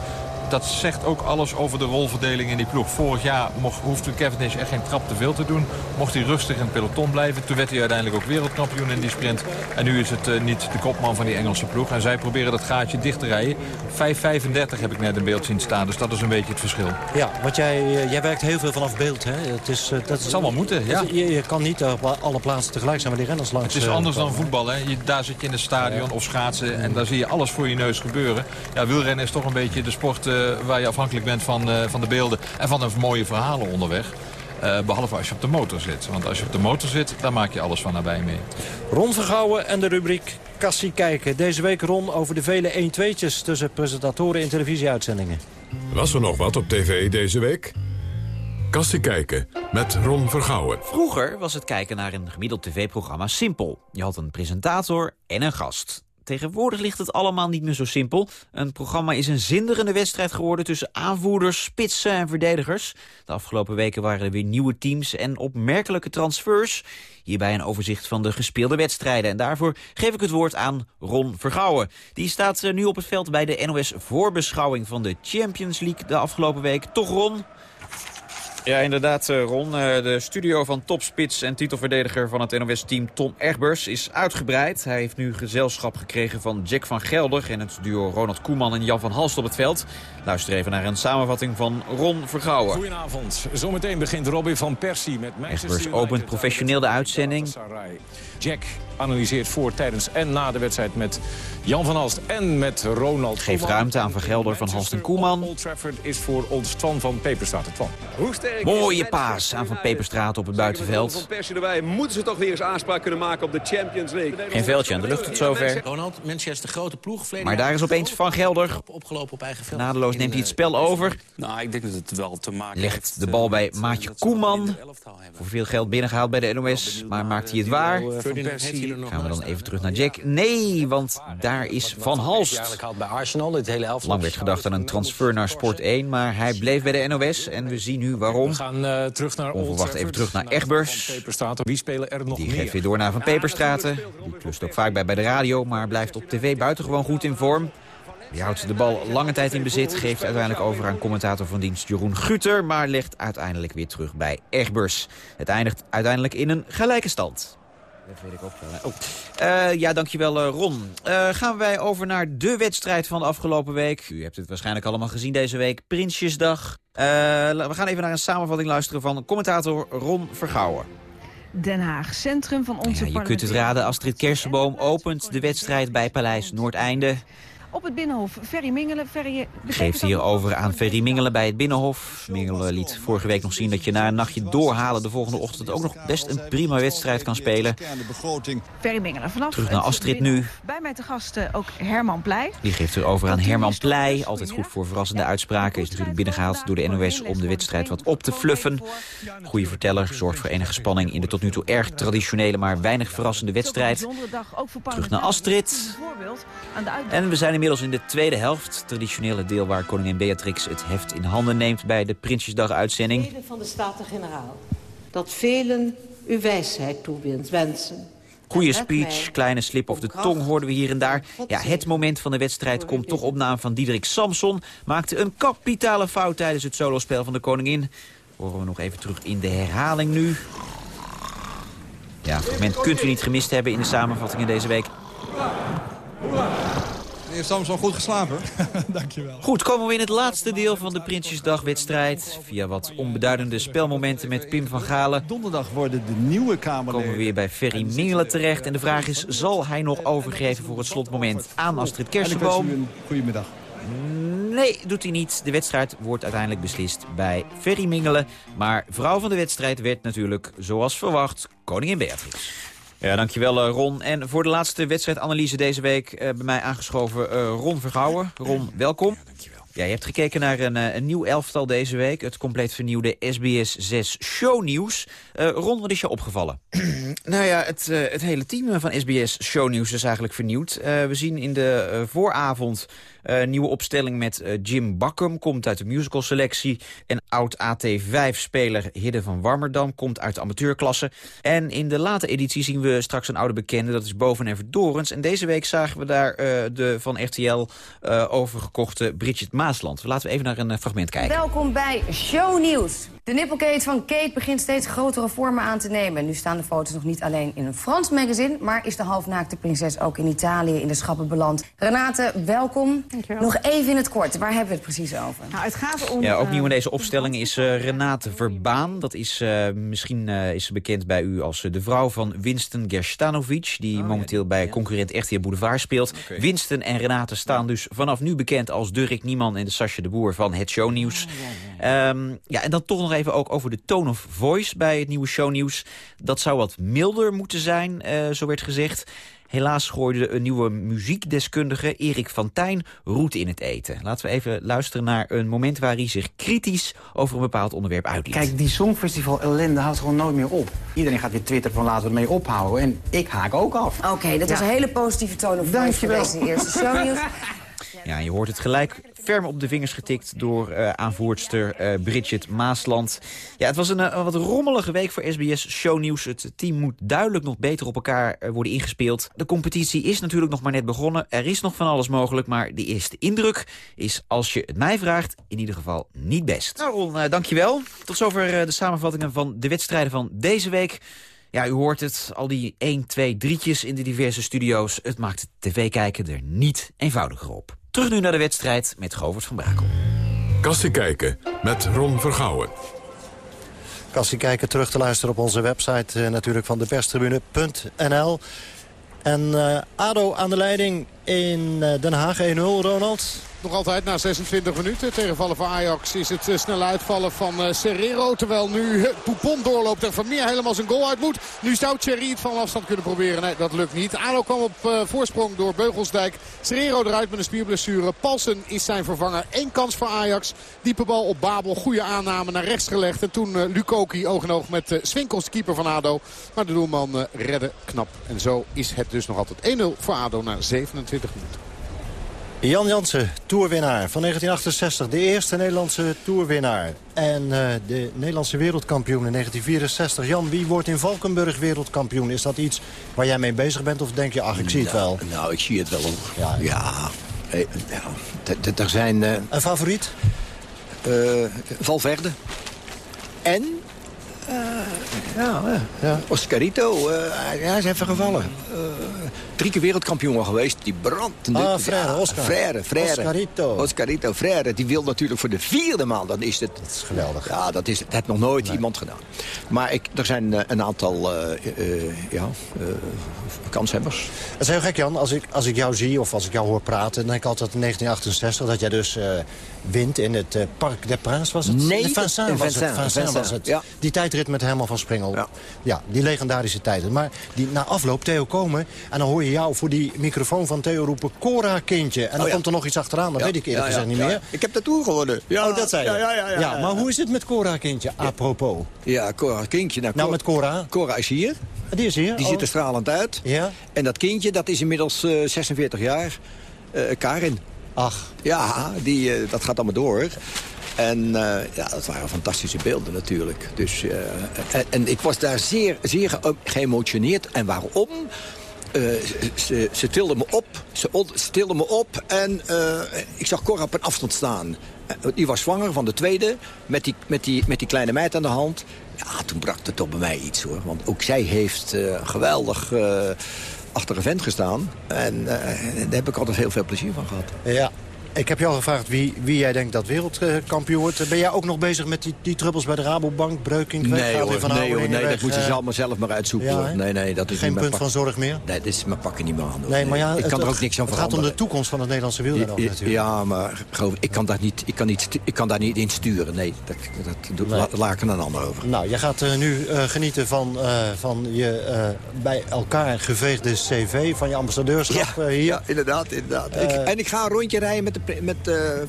Dat zegt ook alles over de rolverdeling in die ploeg. Vorig jaar mocht, hoefde Cavendish echt geen trap te veel te doen. Mocht hij rustig in het peloton blijven. Toen werd hij uiteindelijk ook wereldkampioen in die sprint. En nu is het eh, niet de kopman van die Engelse ploeg. En zij proberen dat gaatje dicht te rijden. 5.35 heb ik net in beeld zien staan. Dus dat is een beetje het verschil. ja, want jij, eh, jij werkt heel veel vanaf beeld. Hè? Het, is, eh, dat is, zal wel moeten, ja. Je, je kan niet op alle plaatsen tegelijk zijn waar die renners langs Het is anders dan voetbal. Hè? Je, daar zit je in het stadion of schaatsen en daar zie je alles voor je neus gebeuren. Ja, wielrennen is toch een beetje de sport waar je afhankelijk bent van, eh, van de beelden en van de mooie verhalen onderweg. Eh, behalve als je op de motor zit. Want als je op de motor zit, dan maak je alles van nabij mee. Ron Vergouwen en de rubriek Kassie Kijken. Deze week Ron over de vele 1-2'tjes tussen presentatoren in televisieuitzendingen. Was er nog wat op tv deze week? Kastie kijken met Ron Vergouwen. Vroeger was het kijken naar een gemiddeld tv-programma simpel. Je had een presentator en een gast. Tegenwoordig ligt het allemaal niet meer zo simpel. Een programma is een zinderende wedstrijd geworden tussen aanvoerders, spitsen en verdedigers. De afgelopen weken waren er weer nieuwe teams en opmerkelijke transfers. Hierbij een overzicht van de gespeelde wedstrijden. En daarvoor geef ik het woord aan Ron Vergouwen. Die staat eh, nu op het veld bij de NOS voorbeschouwing van de Champions League de afgelopen week. Toch Ron? Ja, inderdaad, eh, Ron. Eh, De studio van topspits en titelverdediger van het NOS-team Tom Egbers is uitgebreid. Hij heeft nu gezelschap gekregen van Jack van Gelder... en het duo Ronald Koeman en Jan van Halst op het veld. Luister even naar een samenvatting van Ron Vergouwen. Goedenavond. Zometeen begint Robin van Persie met Manchester Egbers opent professioneel de uitzending. Jack analyseert voor, tijdens en na de wedstrijd met Jan van Halst en met Ronald Geef ruimte aan Vergelder van Halst en Koeman. Old Trafford is voor ons Twan van Peperstraat. Twan. Mooie paas aan Van Peperstraat op het buitenveld. Van Persie erbij. Moeten ze toch weer eens aanspraak kunnen maken op de Champions League. Geen veldje aan de lucht tot zover. Ronald, Manchester grote ploeg. Maar daar is opeens Van Gelder. Opgelopen op eigen veld. Nadeloos neemt hij het spel over. Nou, ik denk dat het wel te maken Legt de bal bij Maatje Koeman. Voor veel geld binnengehaald bij de NOS. Maar maakt hij het waar? Gaan we dan even terug naar Jack? Nee, want daar is Van Halst. Lang werd gedacht aan een transfer naar Sport 1, maar hij bleef bij de NOS. En we zien nu waarom. We gaan uh, terug naar Onverwacht even terug naar Egbers. Wie spelen er nog Die geeft weer door naar Van Peperstraten. Die klust ook vaak bij bij de radio, maar blijft op tv buitengewoon goed in vorm. Die houdt de bal lange tijd in bezit, geeft uiteindelijk over aan commentator van dienst Jeroen Guter... maar legt uiteindelijk weer terug bij Egbers. Het eindigt uiteindelijk in een gelijke stand. Dat weet ik ook wel. Oh. Uh, ja, dankjewel uh, Ron. Uh, gaan wij over naar de wedstrijd van de afgelopen week. U hebt het waarschijnlijk allemaal gezien deze week. Prinsjesdag. we gaan even naar een samenvatting luisteren van commentator Ron Vergouwen. Den Haag, centrum van onze ja, Je kunt het raden, Astrid Kersenboom opent de wedstrijd bij Paleis Noordeinde. Op het Binnenhof, Ferry Mingelen. Ferry, Geeft hier over aan Ferry Mingelen bij het Binnenhof. Mingelen liet vorige week nog zien dat je na een nachtje doorhalen... de volgende ochtend ook nog best een prima wedstrijd kan spelen. Ferry Mingelen vanaf Terug naar Astrid nu. Bij mij te gast ook Herman Pleij. Die geeft er over aan Herman Pleij. Altijd goed voor verrassende uitspraken. Is natuurlijk binnengehaald door de NOS om de wedstrijd wat op te fluffen. Goede verteller, zorgt voor enige spanning... in de tot nu toe erg traditionele, maar weinig verrassende wedstrijd. Terug naar Astrid. En we zijn inmiddels in de tweede helft. Traditionele deel waar koningin Beatrix het heft in handen neemt... bij de Prinsjesdag-uitzending. van de Staten-Generaal. Dat velen uw wijsheid toewensen. Goeie speech, kleine slip of de tong hoorden we hier en daar. Ja, het moment van de wedstrijd komt toch op naam van Diederik Samson. Maakte een kapitale fout tijdens het solospel van de koningin. Horen we nog even terug in de herhaling nu. Ja, het moment kunt u niet gemist hebben in de samenvattingen deze week. Heeft Samson goed geslapen? [laughs] Dankjewel. Goed, komen we in het laatste deel van de Prinsjesdagwedstrijd. Via wat onbeduidende spelmomenten met Pim van Galen. Donderdag worden de nieuwe Kamerleden... Komen we weer bij Ferry Mingelen terecht. En de vraag is, zal hij nog overgeven voor het slotmoment aan Astrid Kersenboom? Goedemiddag. Nee, doet hij niet. De wedstrijd wordt uiteindelijk beslist bij Ferry Mingelen. Maar vrouw van de wedstrijd werd natuurlijk, zoals verwacht, koningin Beatrix. Ja, dankjewel Ron. En voor de laatste wedstrijdanalyse deze week uh, bij mij aangeschoven uh, Ron Vergouwen. Ron, welkom. Ja, dankjewel. Ja, je hebt gekeken naar een, een nieuw elftal deze week. Het compleet vernieuwde SBS 6 shownieuws. Uh, Ron, wat is je opgevallen? [clears throat] nou ja, het, uh, het hele team van SBS shownieuws is eigenlijk vernieuwd. Uh, we zien in de vooravond een nieuwe opstelling met Jim Bakkum. Komt uit de musicalselectie. En oud-AT5-speler Hidde van Warmerdam. Komt uit de amateurklasse. En in de late editie zien we straks een oude bekende. Dat is Boven en Verdorens. En deze week zagen we daar de van RTL overgekochte Bridget Maasland. Laten we even naar een fragment kijken. Welkom bij Shownieuws. De nippelkate van Kate begint steeds grotere vormen aan te nemen. Nu staan de foto's nog niet alleen in een Frans magazine... maar is de halfnaakte prinses ook in Italië in de schappen beland. Renate, welkom. Dankjewel. Nog even in het kort, waar hebben we het precies over? Nou, het gaat om... Ja, ook nieuw in deze opstelling is uh, Renate Verbaan. Dat is, uh, misschien uh, is ze bekend bij u als de vrouw van Winston Gerstanovic... die oh, momenteel ja, bij ja. concurrent RTL Boulevard speelt. Okay. Winston en Renate staan dus vanaf nu bekend als Durk Nieman... en de Sascha de Boer van het shownieuws. Ja, um, ja, en dan toch nog even ook over de tone of voice bij het nieuwe shownieuws. Dat zou wat milder moeten zijn, uh, zo werd gezegd. Helaas gooide een nieuwe muziekdeskundige, Erik van Tijn, roet in het eten. Laten we even luisteren naar een moment waar hij zich kritisch over een bepaald onderwerp uitliet. Kijk, die Songfestival ellende houdt gewoon nooit meer op. Iedereen gaat weer twitteren van laten we ermee ophouden. En ik haak ook af. Oké, okay, dat ja. was een hele positieve tone of voice geweest in de eerste shownieuws. [laughs] Ja, je hoort het gelijk ferm op de vingers getikt door uh, aanvoerster uh, Bridget Maasland. Ja, het was een, een, wat rommelige week voor SBS Shownieuws. Het team moet duidelijk nog beter op elkaar worden ingespeeld. De competitie is natuurlijk nog maar net begonnen. Er is nog van alles mogelijk, maar de eerste indruk is, als je het mij vraagt, in ieder geval niet best. Nou Ron, dankjewel. Tot zover de samenvattingen van de wedstrijden van deze week. Ja, u hoort het, al die 1, 2, 3'tjes in de diverse studio's. Het maakt tv-kijken er niet eenvoudiger op. Terug nu naar de wedstrijd met Govert van Brakel. Kassie kijken met Ron Vergouwen. Kassie kijken terug te luisteren op onze website uh, natuurlijk van de perstribune.nl. En eh, ADO aan de leiding in eh, Den Haag 1-0, Ronald. Nog altijd na 26 minuten. Tegenvallen van Ajax is het uh, snel uitvallen van uh, Serrero. Terwijl nu uh, Poupon doorloopt en Vermeer helemaal zijn goal uit moet. Nu zou Thierry het van afstand kunnen proberen. Nee, dat lukt niet. Ado kwam op voorsprong door Beugelsdijk. Serrero eruit met een spierblessure. Palsen is zijn vervanger. Eén kans voor Ajax. Diepe bal op Babel. Goede aanname naar rechts gelegd. En toen Lukoki oog in oog met Swinkels, de keeper van Ado. Maar de doelman redde knap. En zo is het dus nog altijd 1-0 voor Ado na 27 minuten. Jan Jansen, toerwinnaar van 1968. De eerste Nederlandse toerwinnaar. En uh, de Nederlandse wereldkampioen in 1964. Jan, wie wordt in Valkenburg wereldkampioen? Is dat iets waar jij mee bezig bent of denk je, ach, ik zie het wel? Nou, nou ik zie het wel. Ja, ja. ja. Er zijn... Uh, Een favoriet? Uh, Valverde. En ja, ja. Oscarito, hij is even gevallen. Drie keer wereldkampioen geweest. Die brandt. Ah, Frère, Oscar. Frère, Frère. Oscarito. Oscarito, Frère. Die wil natuurlijk voor de vierde maand. Dan is het, dat is geweldig. Ja, dat, is, dat heeft nog nooit nee. iemand gedaan. Maar ik, er zijn een aantal ja, kanshebbers. Het is heel gek, Jan. Als ik, als ik jou zie of als ik jou hoor praten... dan denk ik altijd in 1968 dat jij dus wint in het Parc des Princes, was het? Nee, Vincent was het. Vincent was het. Ja. Die tijdrit met Herman van Springel. Ja. ja, die legendarische tijden. Maar die, na afloop, Theo komen... en dan hoor je jou voor die microfoon van Theo roepen... Cora, kindje. En dan oh, ja. komt er nog iets achteraan. Dat ja. weet ik eerlijk gezegd niet meer. Ik heb dat toer geworden. Ja. Oh, dat zei je. Ja, ja, ja, ja, maar hoe is het met Cora, kindje, apropos? Ja, Cora, kindje. Nou, nou met Cora? Cora is hier. Die is hier? Die oh. ziet er stralend uit. Ja. En dat kindje, dat is inmiddels uh, 46 jaar. Uh, Karin. Ach. Ja, die, uh, dat gaat allemaal door. En uh, ja, dat waren fantastische beelden natuurlijk. Dus, uh, en, en, ik was daar zeer, zeer ge geëmotioneerd. En waarom? Uh, ze, ze tilde me op, ze, ze me op en ik zag Cora op een afstand staan. Die was zwanger van de tweede, met die, met die, met die kleine meid aan de hand. Ja, toen brak er toch bij mij iets hoor. Want ook zij heeft geweldig achter een vent gestaan. En daar heb ik altijd heel veel plezier van gehad. Ja, ik heb jou gevraagd wie, wie jij denkt dat wereldkampioen wordt. Ben jij ook nog bezig met die, die trubbels bij de Rabobank? Breuking? Nee hoor, van nee, hoor, nee dat moet je zelf maar zelf maar uitzoeken. Ja, nee, nee, dat is Geen punt van zorg meer? Nee, dit is mijn pakken niet meer aan. Nee, maar ja, ik het, kan er ook niks aan veranderen. Het gaat om de toekomst van het Nederlandse wielrennen ja, natuurlijk. Ja, maar geloof, ik, kan daar niet, ik, kan niet, ik kan daar niet in sturen. Nee, dat, dat nee. ik aan een ander over. Nou, jij gaat uh, nu uh, genieten van, van je bij elkaar geveegde cv, van je ambassadeurschap ja, hier. Ja, inderdaad. inderdaad. Ik, en ik ga een rondje rijden met, de, met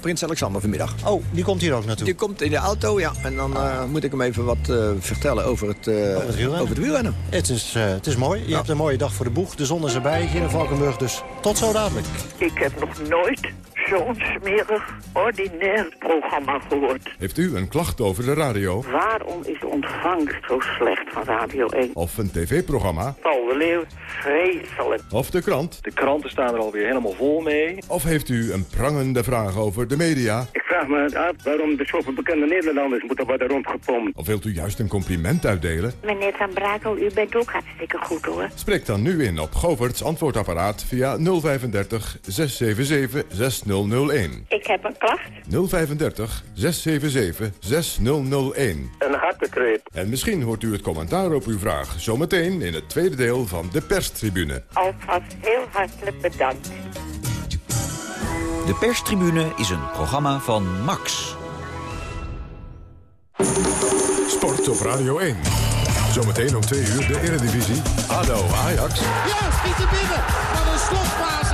Prins Alexander vanmiddag. Oh, die komt hier ook naartoe? Die komt in de auto, ja. En dan uh, moet ik hem even wat uh, vertellen over het, uh, over het wielrennen. Over het, wielrennen. Het, is, het is mooi. Je ja. hebt een mooie dag voor de boeg. De zon is erbij hier in Valkenburg. Dus tot zo dadelijk. Ik heb nog nooit zo'n smerig, ordinair programma gehoord. Heeft u een klacht over de radio? Waarom is de ontvangst zo slecht van Radio 1? Of een tv-programma? Paul de Leeuw, vreselijk. Of de krant? De kranten staan er alweer helemaal vol mee. Of heeft u een prangende vraag over de media? Ik vraag me af waarom er zoveel bekende Nederlanders moeten worden rondgepompt. Of wilt u juist een compliment uitdelen? Meneer Van Brakel, u bent ook hartstikke goed hoor. Spreek dan nu in op Govert's antwoordapparaat via 035 677 6001. Ik heb een klacht. 035 677 6001. Een hartekreet. En misschien hoort u het commentaar op uw vraag zometeen in het tweede deel van de perstribune. Alvast heel hartelijk bedankt. De perstribune is een programma van Max. Sport op Radio 1. Zometeen om 2 uur de Eredivisie. ADO Ajax. Ja, schiet er binnen. Wat een slotfase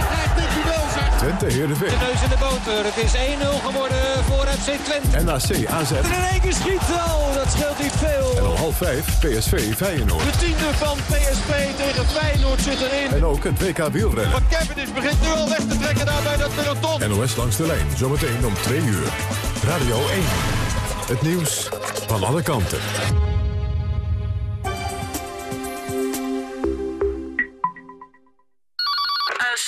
Twente Heerenveen. De neus in de boter. Het is 1-0 geworden voor FC Twente. NAC AZ. En in één keer schiet al. Dat scheelt niet veel. En om half 5 PSV Feyenoord. De tiende van PSV tegen Feyenoord zit erin. En ook het WK wielrennen. Maar Cavendish begint nu al weg te trekken daar bij dat peloton. NOS langs de lijn. Zometeen om 2 uur. Radio 1. Het nieuws van alle kanten.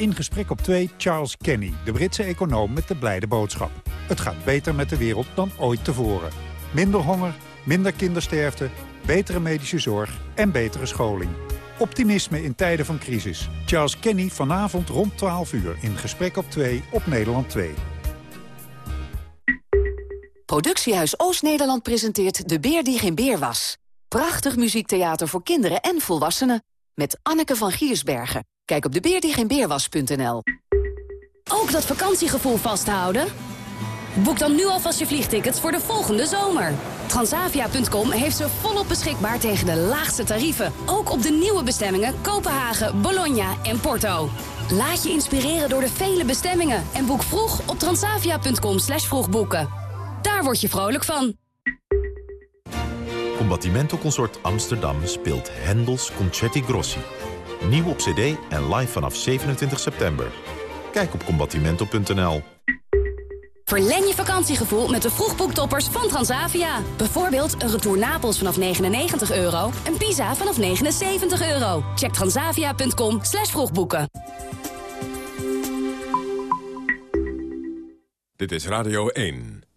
In gesprek op 2 Charles Kenny, de Britse econoom met de blijde boodschap. Het gaat beter met de wereld dan ooit tevoren. Minder honger, minder kindersterfte, betere medische zorg en betere scholing. Optimisme in tijden van crisis. Charles Kenny vanavond rond 12 uur in Gesprek op 2 op Nederland 2. Productiehuis Oost-Nederland presenteert De Beer die geen beer was. Prachtig muziektheater voor kinderen en volwassenen. Met Anneke van Giersbergen. Kijk op debeerdiegeenbeerwas.nl Ook dat vakantiegevoel vasthouden? Boek dan nu alvast je vliegtickets voor de volgende zomer. Transavia.com heeft ze volop beschikbaar tegen de laagste tarieven. Ook op de nieuwe bestemmingen Kopenhagen, Bologna en Porto. Laat je inspireren door de vele bestemmingen. En boek vroeg op transavia.com slash vroegboeken. Daar word je vrolijk van. Combattimento Consort Amsterdam speelt Hendels Concerti Grossi. Nieuw op cd en live vanaf 27 september. Kijk op combattimento.nl. Verlen je vakantiegevoel met de vroegboektoppers van Transavia. Bijvoorbeeld een retour Napels vanaf 99 euro en Pisa vanaf 79 euro. Check transavia.com slash vroegboeken. Dit is Radio 1.